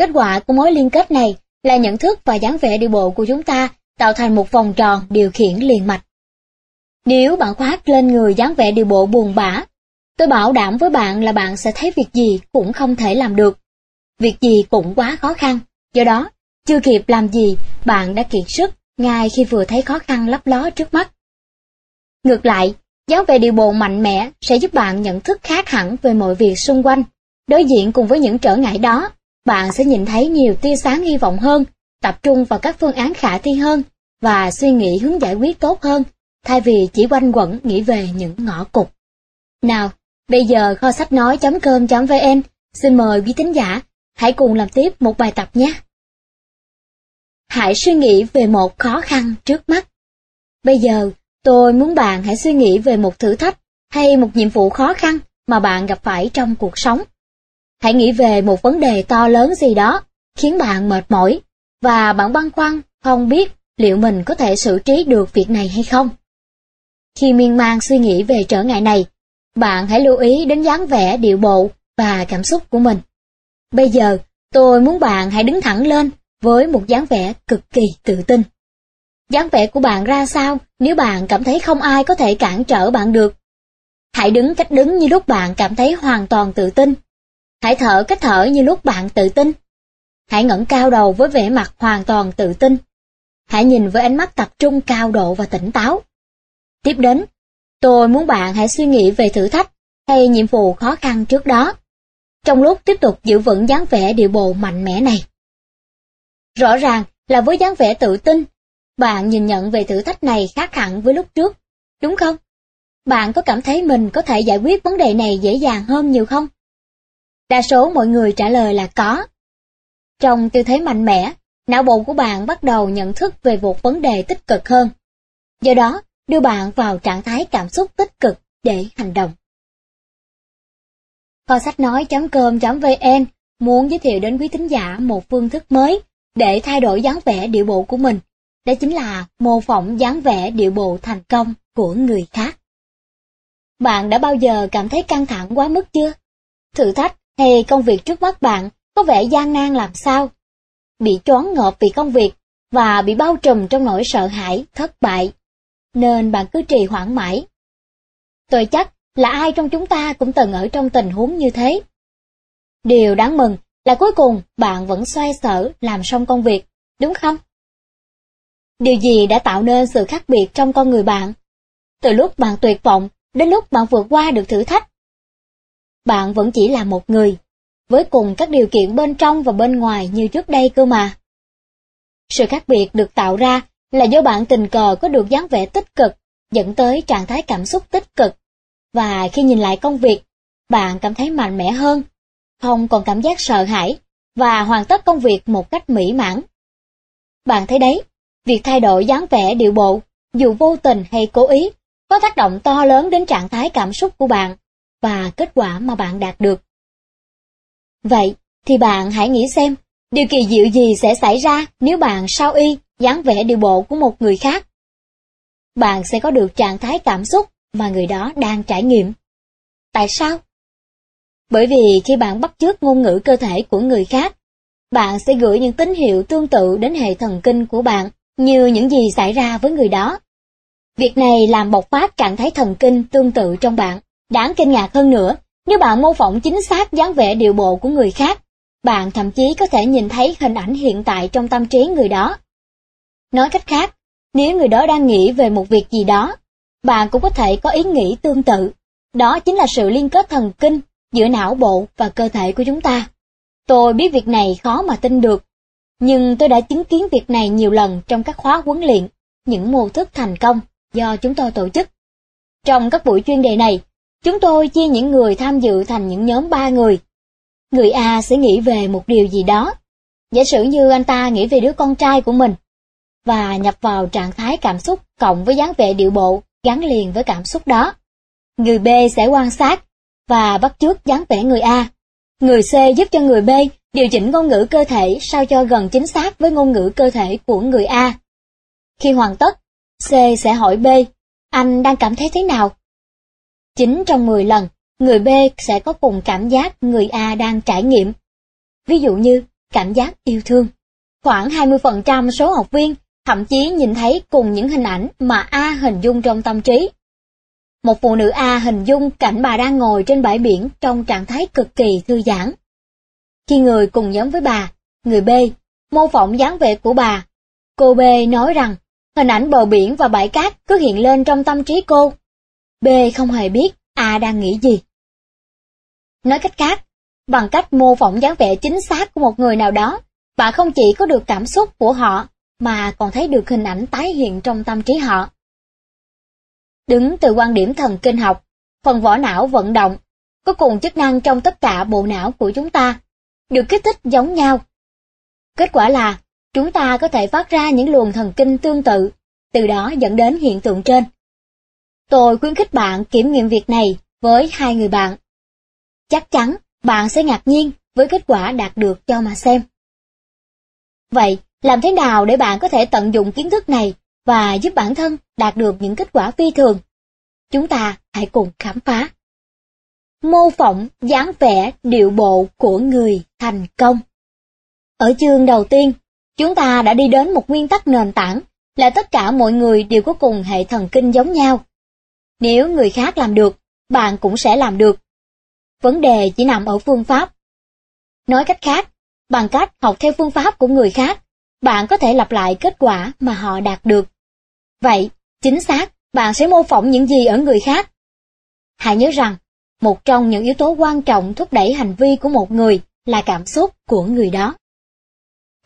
[SPEAKER 1] Kết quả của mối liên kết này là nhận thức và dáng vẻ đi bộ của chúng ta tạo thành một vòng tròn điều khiển liền mạch. Nếu bạn khoác lên người dáng vẻ đi bộ buồn bã, tôi bảo đảm với bạn là bạn sẽ thấy việc gì cũng không thể làm được. Việc gì cũng quá khó khăn, do đó, chưa kịp làm gì, bạn đã kiệt sức ngay khi vừa thấy khó khăn lấp ló trước mắt. Ngược lại, dáng vẻ đi bộ mạnh mẽ sẽ giúp bạn nhận thức khác hẳn về mọi việc xung quanh. Đối diện cùng với những trở ngại đó, bạn sẽ nhìn thấy nhiều tia sáng hy vọng hơn, tập trung vào các phương án khả thi hơn và suy nghĩ hướng giải quyết tốt hơn, thay vì chỉ quanh quẩn nghĩ về những ngõ cụt. Nào, bây giờ kho sách nói.com.vn xin mời quý thính giả hãy cùng làm tiếp một bài tập nhé. Hãy suy nghĩ về một khó khăn trước mắt. Bây giờ, tôi muốn bạn hãy suy nghĩ về một thử thách hay một nhiệm vụ khó khăn mà bạn gặp phải trong cuộc sống. Hãy nghĩ về một vấn đề to lớn gì đó, khiến bạn mệt mỏi, và bạn băn khoăn, không biết liệu mình có thể xử trí được việc này hay không. Khi miên man suy nghĩ về trở ngại này, bạn hãy lưu ý đến dáng vẻ điệu bộ và cảm xúc của mình. Bây giờ, tôi muốn bạn hãy đứng thẳng lên với một dáng vẻ cực kỳ tự tin. dáng vẻ của bạn ra sao nếu bạn cảm thấy không ai có thể cản trở bạn được? Hãy đứng cách đứng như lúc bạn cảm thấy hoàn toàn tự tin. Hãy thở cách thở như lúc bạn tự tin. Hãy ngẩng cao đầu với vẻ mặt hoàn toàn tự tin. Hãy nhìn với ánh mắt tập trung cao độ và tỉnh táo. Tiếp đến, tôi muốn bạn hãy suy nghĩ về thử thách hay nhiệm vụ khó khăn trước đó. Trong lúc tiếp tục giữ vững dáng vẻ điệu bộ mạnh mẽ này. Rõ ràng là với dáng vẻ tự tin, bạn nhìn nhận về thử thách này khác hẳn với lúc trước, đúng không? Bạn có cảm thấy mình có thể giải quyết vấn đề này dễ dàng hơn nhiều không? Đa số mọi người trả lời là có. Trong tư thế mạnh mẽ, não bộ của bạn bắt đầu nhận thức về một vấn đề tích cực hơn. Do đó, đưa bạn vào trạng thái cảm xúc tích cực để hành động. Kho sách nói.com.vn muốn giới thiệu đến quý thính giả một phương thức mới để thay đổi dáng vẻ điệu bộ của mình. Đó chính là mô phỏng dáng vẻ điệu bộ thành công của người khác. Bạn đã bao giờ cảm thấy căng thẳng quá mức chưa? Thử thách hay công việc trước mắt bạn có vẻ gian nan làm sao? Bị choáng ngợp vì công việc và bị bao trùm trong nỗi sợ hãi, thất bại. Nên bạn cứ trì hoãn mãi. Tôi chắc là ai trong chúng ta cũng từng ở trong tình huống như thế. Điều đáng mừng là cuối cùng bạn vẫn xoay sở làm xong công việc, đúng không? Điều gì đã tạo nên sự khác biệt trong con người bạn? Từ lúc bạn tuyệt vọng đến lúc bạn vượt qua được thử thách. Bạn vẫn chỉ là một người, với cùng các điều kiện bên trong và bên ngoài như trước đây cơ mà. Sự khác biệt được tạo ra là do bạn tình cờ có được dáng vẻ tích cực, dẫn tới trạng thái cảm xúc tích cực. Và khi nhìn lại công việc, bạn cảm thấy mạnh mẽ hơn không còn cảm giác sợ hãi và hoàn tất công việc một cách mỹ mãn. Bạn thấy đấy, việc thay đổi dáng vẻ điệu bộ, dù vô tình hay cố ý, có tác động to lớn đến trạng thái cảm xúc của bạn và kết quả mà bạn đạt được. Vậy thì bạn hãy nghĩ xem, điều kỳ diệu gì sẽ xảy ra nếu bạn sao y dáng vẻ điều bộ của một người khác? Bạn sẽ có được trạng thái cảm xúc mà người đó đang trải nghiệm. Tại sao? Bởi vì khi bạn bắt chước ngôn ngữ cơ thể của người khác, bạn sẽ gửi những tín hiệu tương tự đến hệ thần kinh của bạn như những gì xảy ra với người đó. Việc này làm bộc phát trạng thái thần kinh tương tự trong bạn. Đáng kinh ngạc hơn nữa, nếu bạn mô phỏng chính xác dáng vẻ điệu bộ của người khác, bạn thậm chí có thể nhìn thấy hình ảnh hiện tại trong tâm trí người đó. Nói cách khác, nếu người đó đang nghĩ về một việc gì đó, bạn cũng có thể có ý nghĩ tương tự. Đó chính là sự liên kết thần kinh giữa não bộ và cơ thể của chúng ta. Tôi biết việc này khó mà tin được, nhưng tôi đã chứng kiến việc này nhiều lần trong các khóa huấn luyện, những mô thức thành công do chúng tôi tổ chức. Trong các buổi chuyên đề này, chúng tôi chia những người tham dự thành những nhóm ba người. Người A sẽ nghĩ về một điều gì đó. Giả sử như anh ta nghĩ về đứa con trai của mình, và nhập vào trạng thái cảm xúc cộng với dáng vẻ điệu bộ gắn liền với cảm xúc đó. Người B sẽ quan sát và bắt chước dáng vẻ người A. Người C giúp cho người B điều chỉnh ngôn ngữ cơ thể sao cho gần chính xác với ngôn ngữ cơ thể của người A. Khi hoàn tất, C sẽ hỏi B, anh đang cảm thấy thế nào? 9 trong 10 lần, người B sẽ có cùng cảm giác người A đang trải nghiệm. Ví dụ như, cảm giác yêu thương. Khoảng 20% số học viên thậm chí nhìn thấy cùng những hình ảnh mà A hình dung trong tâm trí. Một phụ nữ A hình dung cảnh bà đang ngồi trên bãi biển trong trạng thái cực kỳ thư giãn. Khi người cùng nhóm với bà, người B, mô phỏng dáng vẻ của bà, cô B nói rằng hình ảnh bờ biển và bãi cát cứ hiện lên trong tâm trí cô. B không hề biết A đang nghĩ gì. Nói cách khác, bằng cách mô phỏng dáng vẻ chính xác của một người nào đó, bạn không chỉ có được cảm xúc của họ, mà còn thấy được hình ảnh tái hiện trong tâm trí họ. Đứng từ quan điểm thần kinh học, phần vỏ não vận động, có cùng chức năng trong tất cả bộ não của chúng ta, được kích thích giống nhau. Kết quả là, chúng ta có thể phát ra những luồng thần kinh tương tự, từ đó dẫn đến hiện tượng trên. Tôi khuyến khích bạn kiểm nghiệm việc này với hai người bạn. Chắc chắn bạn sẽ ngạc nhiên với kết quả đạt được cho mà xem. Vậy, làm thế nào để bạn có thể tận dụng kiến thức này và giúp bản thân đạt được những kết quả phi thường? Chúng ta hãy cùng khám phá. Mô phỏng dáng vẻ điệu bộ của người thành công. Ở chương đầu tiên, chúng ta đã đi đến một nguyên tắc nền tảng là tất cả mọi người đều có cùng hệ thần kinh giống nhau. Nếu người khác làm được, bạn cũng sẽ làm được. Vấn đề chỉ nằm ở phương pháp. Nói cách khác, bằng cách học theo phương pháp của người khác, bạn có thể lặp lại kết quả mà họ đạt được. Vậy, chính xác, bạn sẽ mô phỏng những gì ở người khác. Hãy nhớ rằng, một trong những yếu tố quan trọng thúc đẩy hành vi của một người là cảm xúc của người đó.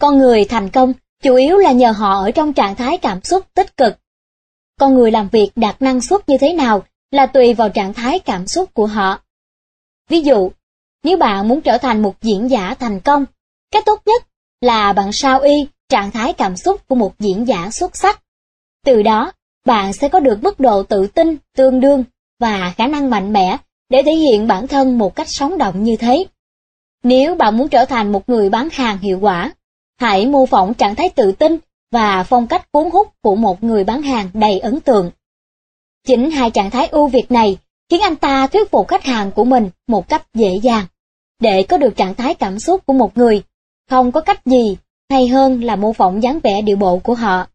[SPEAKER 1] Con người thành công chủ yếu là nhờ họ ở trong trạng thái cảm xúc tích cực. Con người làm việc đạt năng suất như thế nào là tùy vào trạng thái cảm xúc của họ. Ví dụ, nếu bạn muốn trở thành một diễn giả thành công, cách tốt nhất là bạn sao y trạng thái cảm xúc của một diễn giả xuất sắc. Từ đó, bạn sẽ có được mức độ tự tin tương đương và khả năng mạnh mẽ để thể hiện bản thân một cách sống động như thế. Nếu bạn muốn trở thành một người bán hàng hiệu quả, hãy mô phỏng trạng thái tự tin và phong cách cuốn hút của một người bán hàng đầy ấn tượng. Chính hai trạng thái ưu việt này khiến anh ta thuyết phục khách hàng của mình một cách dễ dàng. Để có được trạng thái cảm xúc của một người, không có cách gì hay hơn là mô phỏng dáng vẻ điệu bộ của họ.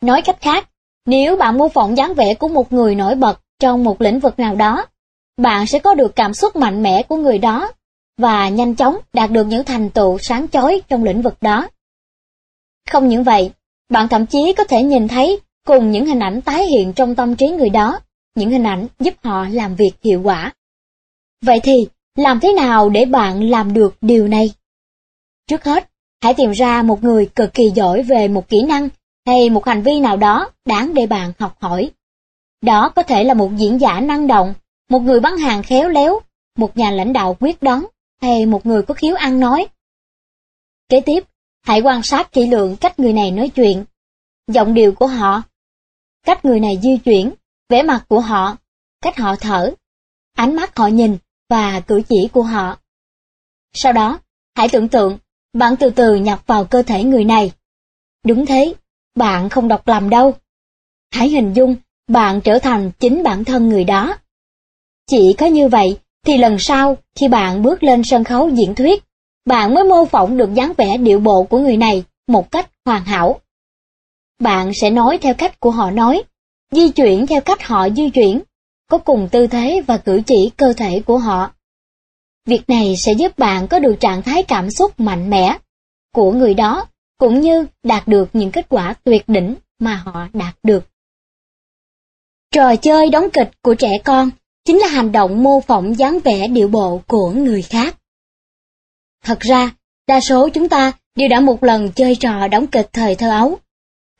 [SPEAKER 1] Nói cách khác, nếu bạn mô phỏng dáng vẻ của một người nổi bật trong một lĩnh vực nào đó, bạn sẽ có được cảm xúc mạnh mẽ của người đó và nhanh chóng đạt được những thành tựu sáng chói trong lĩnh vực đó. Không những vậy, bạn thậm chí có thể nhìn thấy cùng những hình ảnh tái hiện trong tâm trí người đó, những hình ảnh giúp họ làm việc hiệu quả. Vậy thì, làm thế nào để bạn làm được điều này? Trước hết, Hãy tìm ra một người cực kỳ giỏi về một kỹ năng hay một hành vi nào đó đáng để bạn học hỏi. Đó có thể là một diễn giả năng động, một người bán hàng khéo léo, một nhà lãnh đạo quyết đoán, hay một người có khiếu ăn nói. Kế tiếp, hãy quan sát kỹ lượng cách người này nói chuyện, giọng điệu của họ, cách người này di chuyển, vẻ mặt của họ, cách họ thở, ánh mắt họ nhìn và cử chỉ của họ. Sau đó, hãy tưởng tượng, bạn từ từ nhập vào cơ thể người này. Đúng thế, bạn không đọc lầm đâu. Hãy hình dung bạn trở thành chính bản thân người đó. Chỉ có như vậy thì lần sau khi bạn bước lên sân khấu diễn thuyết, bạn mới mô phỏng được dáng vẻ điệu bộ của người này một cách hoàn hảo. Bạn sẽ nói theo cách của họ nói, di chuyển theo cách họ di chuyển, có cùng tư thế và cử chỉ cơ thể của họ. Việc này sẽ giúp bạn có được trạng thái cảm xúc mạnh mẽ của người đó, cũng như đạt được những kết quả tuyệt đỉnh mà họ đạt được. Trò chơi đóng kịch của trẻ con chính là hành động mô phỏng dáng vẻ điệu bộ của người khác. Thật ra, đa số chúng ta đều đã một lần chơi trò đóng kịch thời thơ ấu.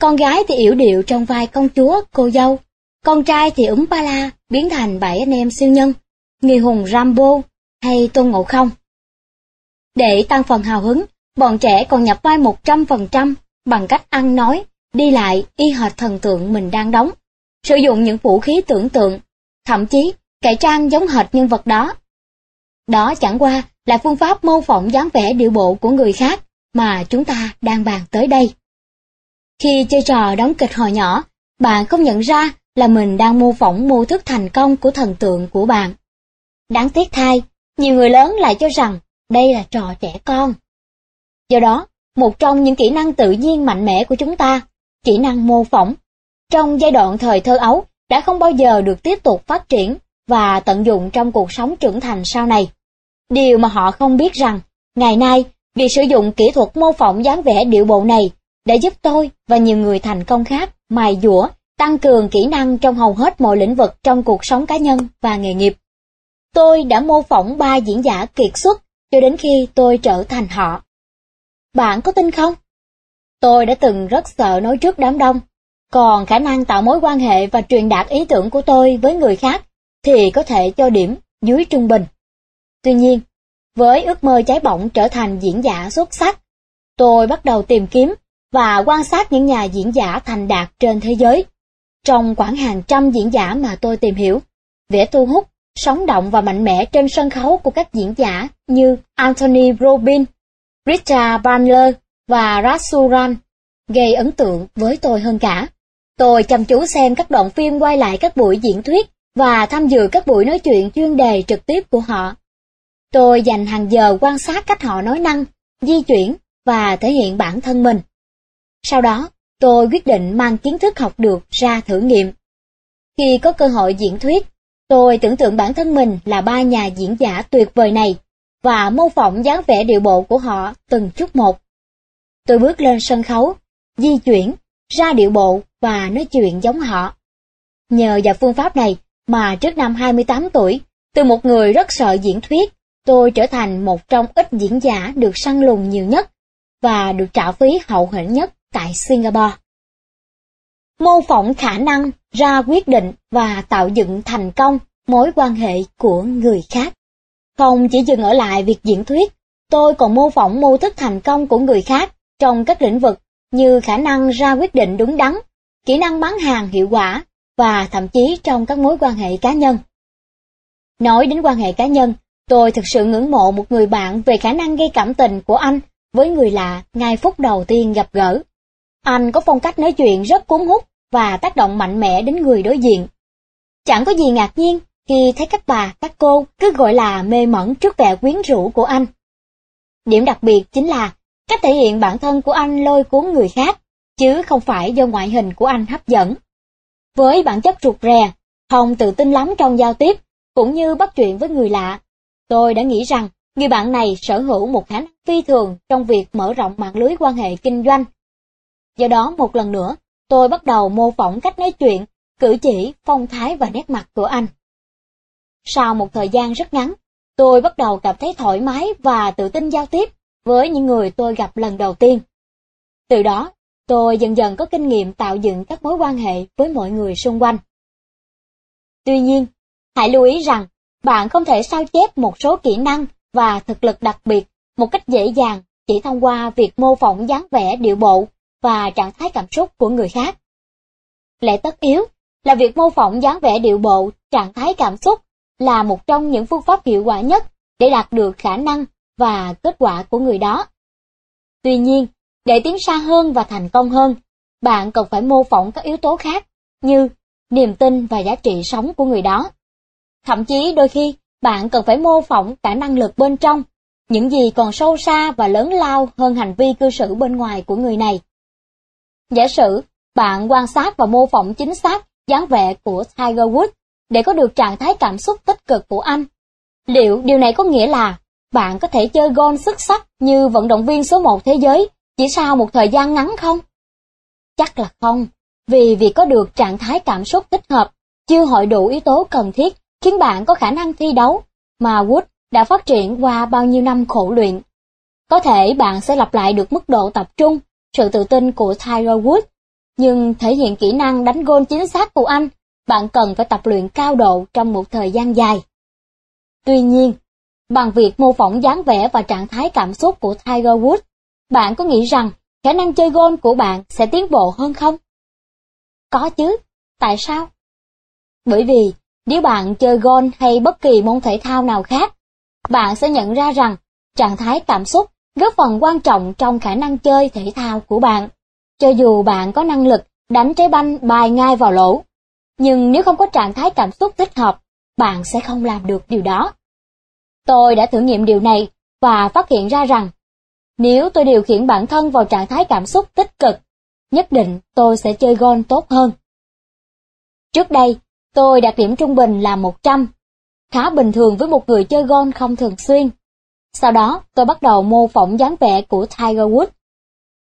[SPEAKER 1] Con gái thì yểu điệu trong vai công chúa, cô dâu. Con trai thì ấm ba la, biến thành bảy anh em siêu nhân, người hùng Rambo hay Tôn Ngộ Không. Để tăng phần hào hứng, bọn trẻ còn nhập vai 100% bằng cách ăn nói, đi lại y hệt thần tượng mình đang đóng, sử dụng những vũ khí tưởng tượng, thậm chí cải trang giống hệt nhân vật đó. Đó chẳng qua là phương pháp mô phỏng dáng vẻ điệu bộ của người khác mà chúng ta đang bàn tới đây. Khi chơi trò đóng kịch hồi nhỏ, bạn không nhận ra là mình đang mô phỏng mô thức thành công của thần tượng của bạn. Đáng tiếc thay, nhiều người lớn lại cho rằng đây là trò trẻ con. Do đó, một trong những kỹ năng tự nhiên mạnh mẽ của chúng ta, kỹ năng mô phỏng, trong giai đoạn thời thơ ấu đã không bao giờ được tiếp tục phát triển và tận dụng trong cuộc sống trưởng thành sau này. Điều mà họ không biết rằng, ngày nay, việc sử dụng kỹ thuật mô phỏng dáng vẻ điệu bộ này đã giúp tôi và nhiều người thành công khác mài dũa, tăng cường kỹ năng trong hầu hết mọi lĩnh vực trong cuộc sống cá nhân và nghề nghiệp. Tôi đã mô phỏng ba diễn giả kiệt xuất cho đến khi tôi trở thành họ. Bạn có tin không? Tôi đã từng rất sợ nói trước đám đông, còn khả năng tạo mối quan hệ và truyền đạt ý tưởng của tôi với người khác thì có thể cho điểm dưới trung bình. Tuy nhiên, với ước mơ cháy bỏng trở thành diễn giả xuất sắc, tôi bắt đầu tìm kiếm và quan sát những nhà diễn giả thành đạt trên thế giới. Trong khoảng hàng trăm diễn giả mà tôi tìm hiểu, vẻ thu hút, sống động và mạnh mẽ trên sân khấu của các diễn giả như Anthony Robbins, Richard Bandler và Rasuran gây ấn tượng với tôi hơn cả. Tôi chăm chú xem các đoạn phim quay lại các buổi diễn thuyết và tham dự các buổi nói chuyện chuyên đề trực tiếp của họ. Tôi dành hàng giờ quan sát cách họ nói năng, di chuyển và thể hiện bản thân mình. Sau đó, tôi quyết định mang kiến thức học được ra thử nghiệm. Khi có cơ hội diễn thuyết, tôi tưởng tượng bản thân mình là ba nhà diễn giả tuyệt vời này và mô phỏng dáng vẻ điệu bộ của họ từng chút một. Tôi bước lên sân khấu, di chuyển, ra điệu bộ và nói chuyện giống họ. Nhờ vào phương pháp này mà trước năm 28 tuổi, từ một người rất sợ diễn thuyết, tôi trở thành một trong ít diễn giả được săn lùng nhiều nhất và được trả phí hậu hĩnh nhất tại Singapore. Mô phỏng khả năng ra quyết định và tạo dựng thành công mối quan hệ của người khác. Không chỉ dừng ở lại việc diễn thuyết, tôi còn mô phỏng mô thức thành công của người khác trong các lĩnh vực như khả năng ra quyết định đúng đắn, kỹ năng bán hàng hiệu quả và thậm chí trong các mối quan hệ cá nhân. Nói đến quan hệ cá nhân, tôi thực sự ngưỡng mộ một người bạn về khả năng gây cảm tình của anh với người lạ ngay phút đầu tiên gặp gỡ. Anh có phong cách nói chuyện rất cuốn hút và tác động mạnh mẽ đến người đối diện. Chẳng có gì ngạc nhiên khi thấy các bà, các cô cứ gọi là mê mẩn trước vẻ quyến rũ của anh. Điểm đặc biệt chính là cách thể hiện bản thân của anh lôi cuốn người khác, chứ không phải do ngoại hình của anh hấp dẫn. Với bản chất rụt rè, hồng tự tin lắm trong giao tiếp, cũng như bắt chuyện với người lạ, tôi đã nghĩ rằng người bạn này sở hữu một khả năng phi thường trong việc mở rộng mạng lưới quan hệ kinh doanh. Do đó một lần nữa, tôi bắt đầu mô phỏng cách nói chuyện, cử chỉ, phong thái và nét mặt của anh. Sau một thời gian rất ngắn, tôi bắt đầu cảm thấy thoải mái và tự tin giao tiếp với những người tôi gặp lần đầu tiên. Từ đó, tôi dần dần có kinh nghiệm tạo dựng các mối quan hệ với mọi người xung quanh. Tuy nhiên, hãy lưu ý rằng bạn không thể sao chép một số kỹ năng và thực lực đặc biệt một cách dễ dàng chỉ thông qua việc mô phỏng dáng vẻ điệu bộ và trạng thái cảm xúc của người khác. Lẽ tất yếu là việc mô phỏng dáng vẻ điệu bộ, trạng thái cảm xúc là một trong những phương pháp hiệu quả nhất để đạt được khả năng và kết quả của người đó. Tuy nhiên, để tiến xa hơn và thành công hơn, bạn cần phải mô phỏng các yếu tố khác như niềm tin và giá trị sống của người đó. Thậm chí đôi khi, bạn cần phải mô phỏng cả năng lực bên trong, những gì còn sâu xa và lớn lao hơn hành vi cư xử bên ngoài của người này. Giả sử, bạn quan sát và mô phỏng chính xác dáng vẻ của Tiger Woods để có được trạng thái cảm xúc tích cực của anh. Liệu điều này có nghĩa là bạn có thể chơi golf xuất sắc như vận động viên số 1 thế giới chỉ sau một thời gian ngắn không? Chắc là không, vì việc có được trạng thái cảm xúc thích hợp chưa hội đủ yếu tố cần thiết khiến bạn có khả năng thi đấu mà Wood đã phát triển qua bao nhiêu năm khổ luyện. Có thể bạn sẽ lặp lại được mức độ tập trung, sự tự tin của Tiger Woods, nhưng thể hiện kỹ năng đánh gôn chính xác của anh, bạn cần phải tập luyện cao độ trong một thời gian dài. Tuy nhiên, bằng việc mô phỏng dáng vẻ và trạng thái cảm xúc của Tiger Woods, bạn có nghĩ rằng khả năng chơi gôn của bạn sẽ tiến bộ hơn không? Có chứ, tại sao? Bởi vì nếu bạn chơi gôn hay bất kỳ môn thể thao nào khác, bạn sẽ nhận ra rằng trạng thái cảm xúc góp phần quan trọng trong khả năng chơi thể thao của bạn. Cho dù bạn có năng lực đánh trái banh bài ngay vào lỗ, nhưng nếu không có trạng thái cảm xúc thích hợp, bạn sẽ không làm được điều đó. Tôi đã thử nghiệm điều này và phát hiện ra rằng nếu tôi điều khiển bản thân vào trạng thái cảm xúc tích cực, nhất định tôi sẽ chơi gôn tốt hơn. Trước đây, tôi đạt điểm trung bình là 100, khá bình thường với một người chơi gôn không thường xuyên. Sau đó, tôi bắt đầu mô phỏng dáng vẻ của Tiger Woods.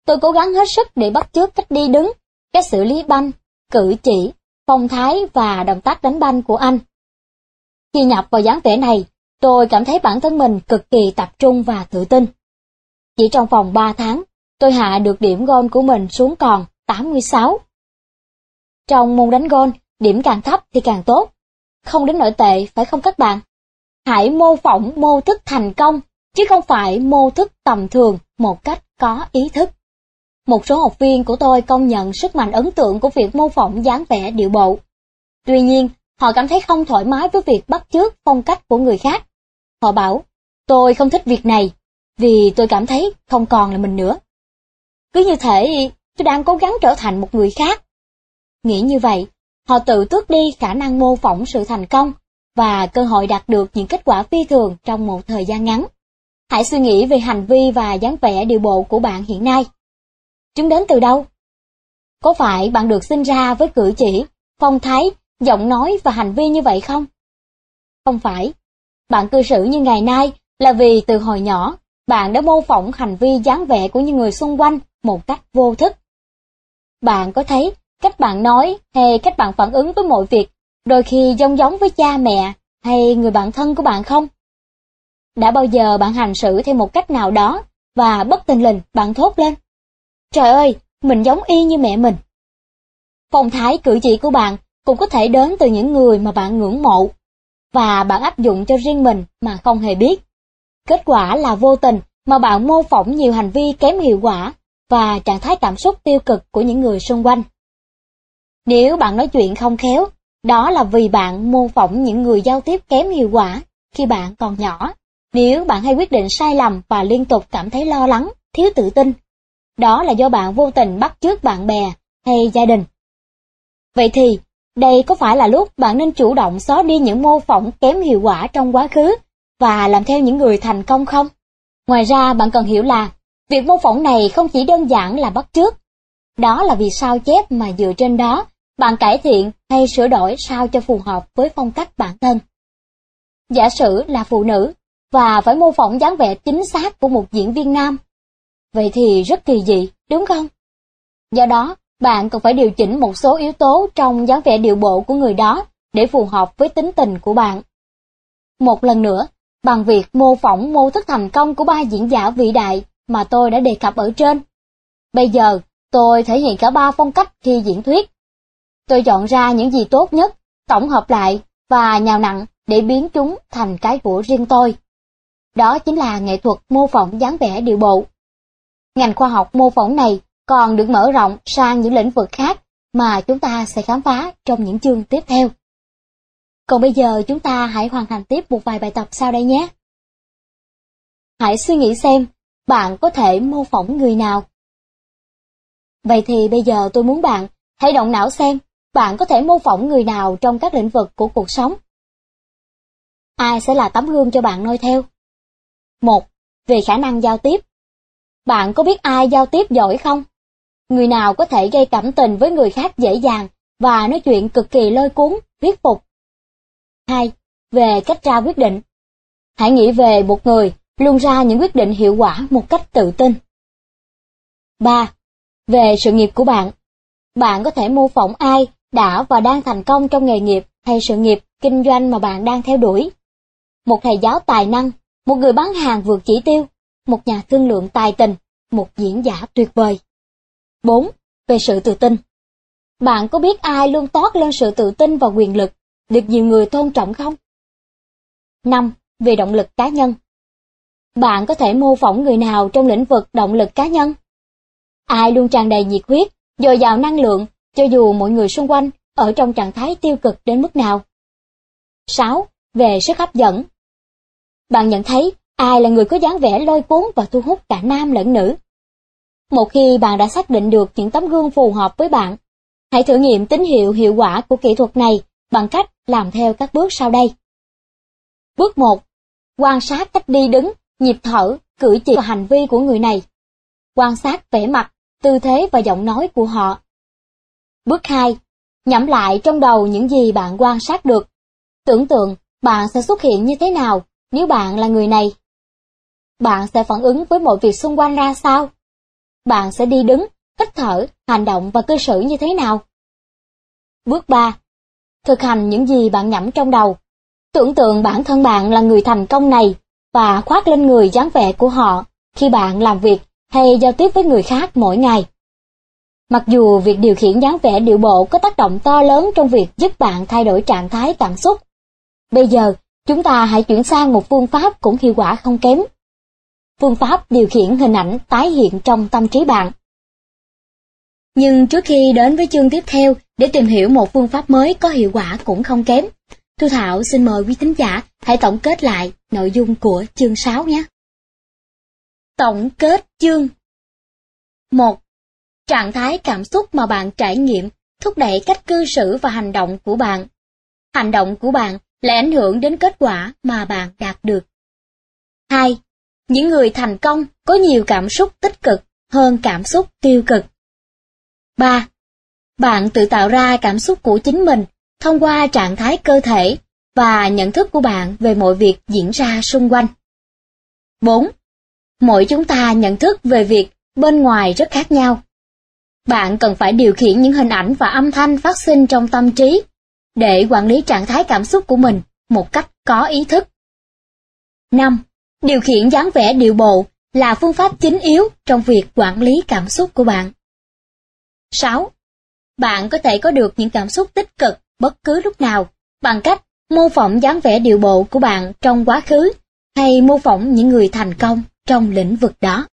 [SPEAKER 1] Tôi cố gắng hết sức để bắt chước cách đi đứng, cách xử lý banh, cử chỉ, phong thái và động tác đánh banh của anh. Khi nhập vào dáng vẻ này, tôi cảm thấy bản thân mình cực kỳ tập trung và tự tin. Chỉ trong vòng 3 tháng, tôi hạ được điểm gôn của mình xuống còn 86. Trong môn đánh gôn, điểm càng thấp thì càng tốt. Không đến nội tệ, phải không các bạn? Hãy mô phỏng mô thức thành công, chứ không phải mô thức tầm thường một cách có ý thức. Một số học viên của tôi công nhận sức mạnh ấn tượng của việc mô phỏng dáng vẻ điệu bộ. Tuy nhiên, họ cảm thấy không thoải mái với việc bắt chước phong cách của người khác. Họ bảo, tôi không thích việc này, vì tôi cảm thấy không còn là mình nữa. Cứ như thể tôi đang cố gắng trở thành một người khác. Nghĩ như vậy, họ tự tước đi khả năng mô phỏng sự thành công và cơ hội đạt được những kết quả phi thường trong một thời gian ngắn. Hãy suy nghĩ về hành vi và dáng vẻ điều bộ của bạn hiện nay. Chúng đến từ đâu? Có phải bạn được sinh ra với cử chỉ, phong thái, giọng nói và hành vi như vậy không? Không phải. Bạn cư xử như ngày nay là vì từ hồi nhỏ, bạn đã mô phỏng hành vi dáng vẻ của những người xung quanh một cách vô thức. Bạn có thấy cách bạn nói hay cách bạn phản ứng với mọi việc đôi khi giống giống với cha mẹ hay người bạn thân của bạn không? Đã bao giờ bạn hành xử theo một cách nào đó và bất tình lình bạn thốt lên? Trời ơi, mình giống y như mẹ mình. Phong thái cử chỉ của bạn cũng có thể đến từ những người mà bạn ngưỡng mộ và bạn áp dụng cho riêng mình mà không hề biết. Kết quả là vô tình mà bạn mô phỏng nhiều hành vi kém hiệu quả và trạng thái cảm xúc tiêu cực của những người xung quanh. Nếu bạn nói chuyện không khéo, đó là vì bạn mô phỏng những người giao tiếp kém hiệu quả khi bạn còn nhỏ. Nếu bạn hay quyết định sai lầm và liên tục cảm thấy lo lắng, thiếu tự tin, đó là do bạn vô tình bắt chước bạn bè hay gia đình. Vậy thì, đây có phải là lúc bạn nên chủ động xóa đi những mô phỏng kém hiệu quả trong quá khứ và làm theo những người thành công không? Ngoài ra bạn cần hiểu là, việc mô phỏng này không chỉ đơn giản là bắt chước. Đó là vì sao chép mà dựa trên đó, bạn cải thiện hay sửa đổi sao cho phù hợp với phong cách bản thân. Giả sử là phụ nữ, và phải mô phỏng dáng vẻ chính xác của một diễn viên nam. Vậy thì rất kỳ dị, đúng không? Do đó, bạn cần phải điều chỉnh một số yếu tố trong dáng vẻ điệu bộ của người đó để phù hợp với tính tình của bạn. Một lần nữa, bằng việc mô phỏng mô thức thành công của ba diễn giả vĩ đại mà tôi đã đề cập ở trên. Bây giờ, tôi thể hiện cả ba phong cách khi diễn thuyết. Tôi chọn ra những gì tốt nhất, tổng hợp lại và nhào nặng để biến chúng thành cái của riêng tôi. đó chính là nghệ thuật mô phỏng dáng vẻ điệu bộ. Ngành khoa học mô phỏng này còn được mở rộng sang những lĩnh vực khác mà chúng ta sẽ khám phá trong những chương tiếp theo. Còn bây giờ chúng ta hãy hoàn thành tiếp một vài bài tập sau đây nhé. Hãy suy nghĩ xem, bạn có thể mô phỏng người nào? Vậy thì bây giờ tôi muốn bạn hãy động não xem, bạn có thể mô phỏng người nào trong các lĩnh vực của cuộc sống? Ai sẽ là tấm gương cho bạn noi theo? Một, về khả năng giao tiếp. Bạn có biết ai giao tiếp giỏi không? Người nào có thể gây cảm tình với người khác dễ dàng và nói chuyện cực kỳ lôi cuốn, thuyết phục? 2. Về cách ra quyết định. Hãy nghĩ về một người luôn ra những quyết định hiệu quả một cách tự tin. 3. Về sự nghiệp của bạn. Bạn có thể mô phỏng ai đã và đang thành công trong nghề nghiệp hay sự nghiệp kinh doanh mà bạn đang theo đuổi. Một thầy giáo tài năng, một người bán hàng vượt chỉ tiêu, một nhà thương lượng tài tình, một diễn giả tuyệt vời. 4. Về sự tự tin. Bạn có biết ai luôn toát lên sự tự tin và quyền lực, được nhiều người tôn trọng không? 5. Về động lực cá nhân. Bạn có thể mô phỏng người nào trong lĩnh vực động lực cá nhân? Ai luôn tràn đầy nhiệt huyết, dồi dào năng lượng, cho dù mọi người xung quanh ở trong trạng thái tiêu cực đến mức nào? 6. Về sức hấp dẫn. Bạn nhận thấy ai là người có dáng vẻ lôi cuốn và thu hút cả nam lẫn nữ? Một khi bạn đã xác định được những tấm gương phù hợp với bạn, hãy thử nghiệm tín hiệu hiệu quả của kỹ thuật này bằng cách làm theo các bước sau đây. Bước 1. Quan sát cách đi đứng, nhịp thở, cử chỉ và hành vi của người này. Quan sát vẻ mặt, tư thế và giọng nói của họ. Bước 2. Nhẩm lại trong đầu những gì bạn quan sát được. Tưởng tượng bạn sẽ xuất hiện như thế nào nếu bạn là người này. Bạn sẽ phản ứng với mọi việc xung quanh ra sao? Bạn sẽ đi đứng, hít thở, hành động và cư xử như thế nào? Bước 3. Thực hành những gì bạn nhẩm trong đầu. Tưởng tượng bản thân bạn là người thành công này và khoác lên người dáng vẻ của họ khi bạn làm việc hay giao tiếp với người khác mỗi ngày. Mặc dù việc điều khiển dáng vẻ điệu bộ có tác động to lớn trong việc giúp bạn thay đổi trạng thái cảm xúc, bây giờ chúng ta hãy chuyển sang một phương pháp cũng hiệu quả không kém. Phương pháp điều khiển hình ảnh tái hiện trong tâm trí bạn. Nhưng trước khi đến với chương tiếp theo để tìm hiểu một phương pháp mới có hiệu quả cũng không kém, Thu Thảo xin mời quý thính giả hãy tổng kết lại nội dung của chương 6 nhé. Tổng kết chương 1. Trạng thái cảm xúc mà bạn trải nghiệm, thúc đẩy cách cư xử và hành động của bạn. Hành động của bạn lại ảnh hưởng đến kết quả mà bạn đạt được. 2. Những người thành công có nhiều cảm xúc tích cực hơn cảm xúc tiêu cực. 3. Bạn tự tạo ra cảm xúc của chính mình thông qua trạng thái cơ thể và nhận thức của bạn về mọi việc diễn ra xung quanh. 4. Mỗi chúng ta nhận thức về việc bên ngoài rất khác nhau. Bạn cần phải điều khiển những hình ảnh và âm thanh phát sinh trong tâm trí để quản lý trạng thái cảm xúc của mình một cách có ý thức. 5. Điều khiển dáng vẻ điệu bộ là phương pháp chính yếu trong việc quản lý cảm xúc của bạn. 6. Bạn có thể có được những cảm xúc tích cực bất cứ lúc nào bằng cách mô phỏng dáng vẻ điệu bộ của bạn trong quá khứ hay mô phỏng những người thành công trong lĩnh vực đó.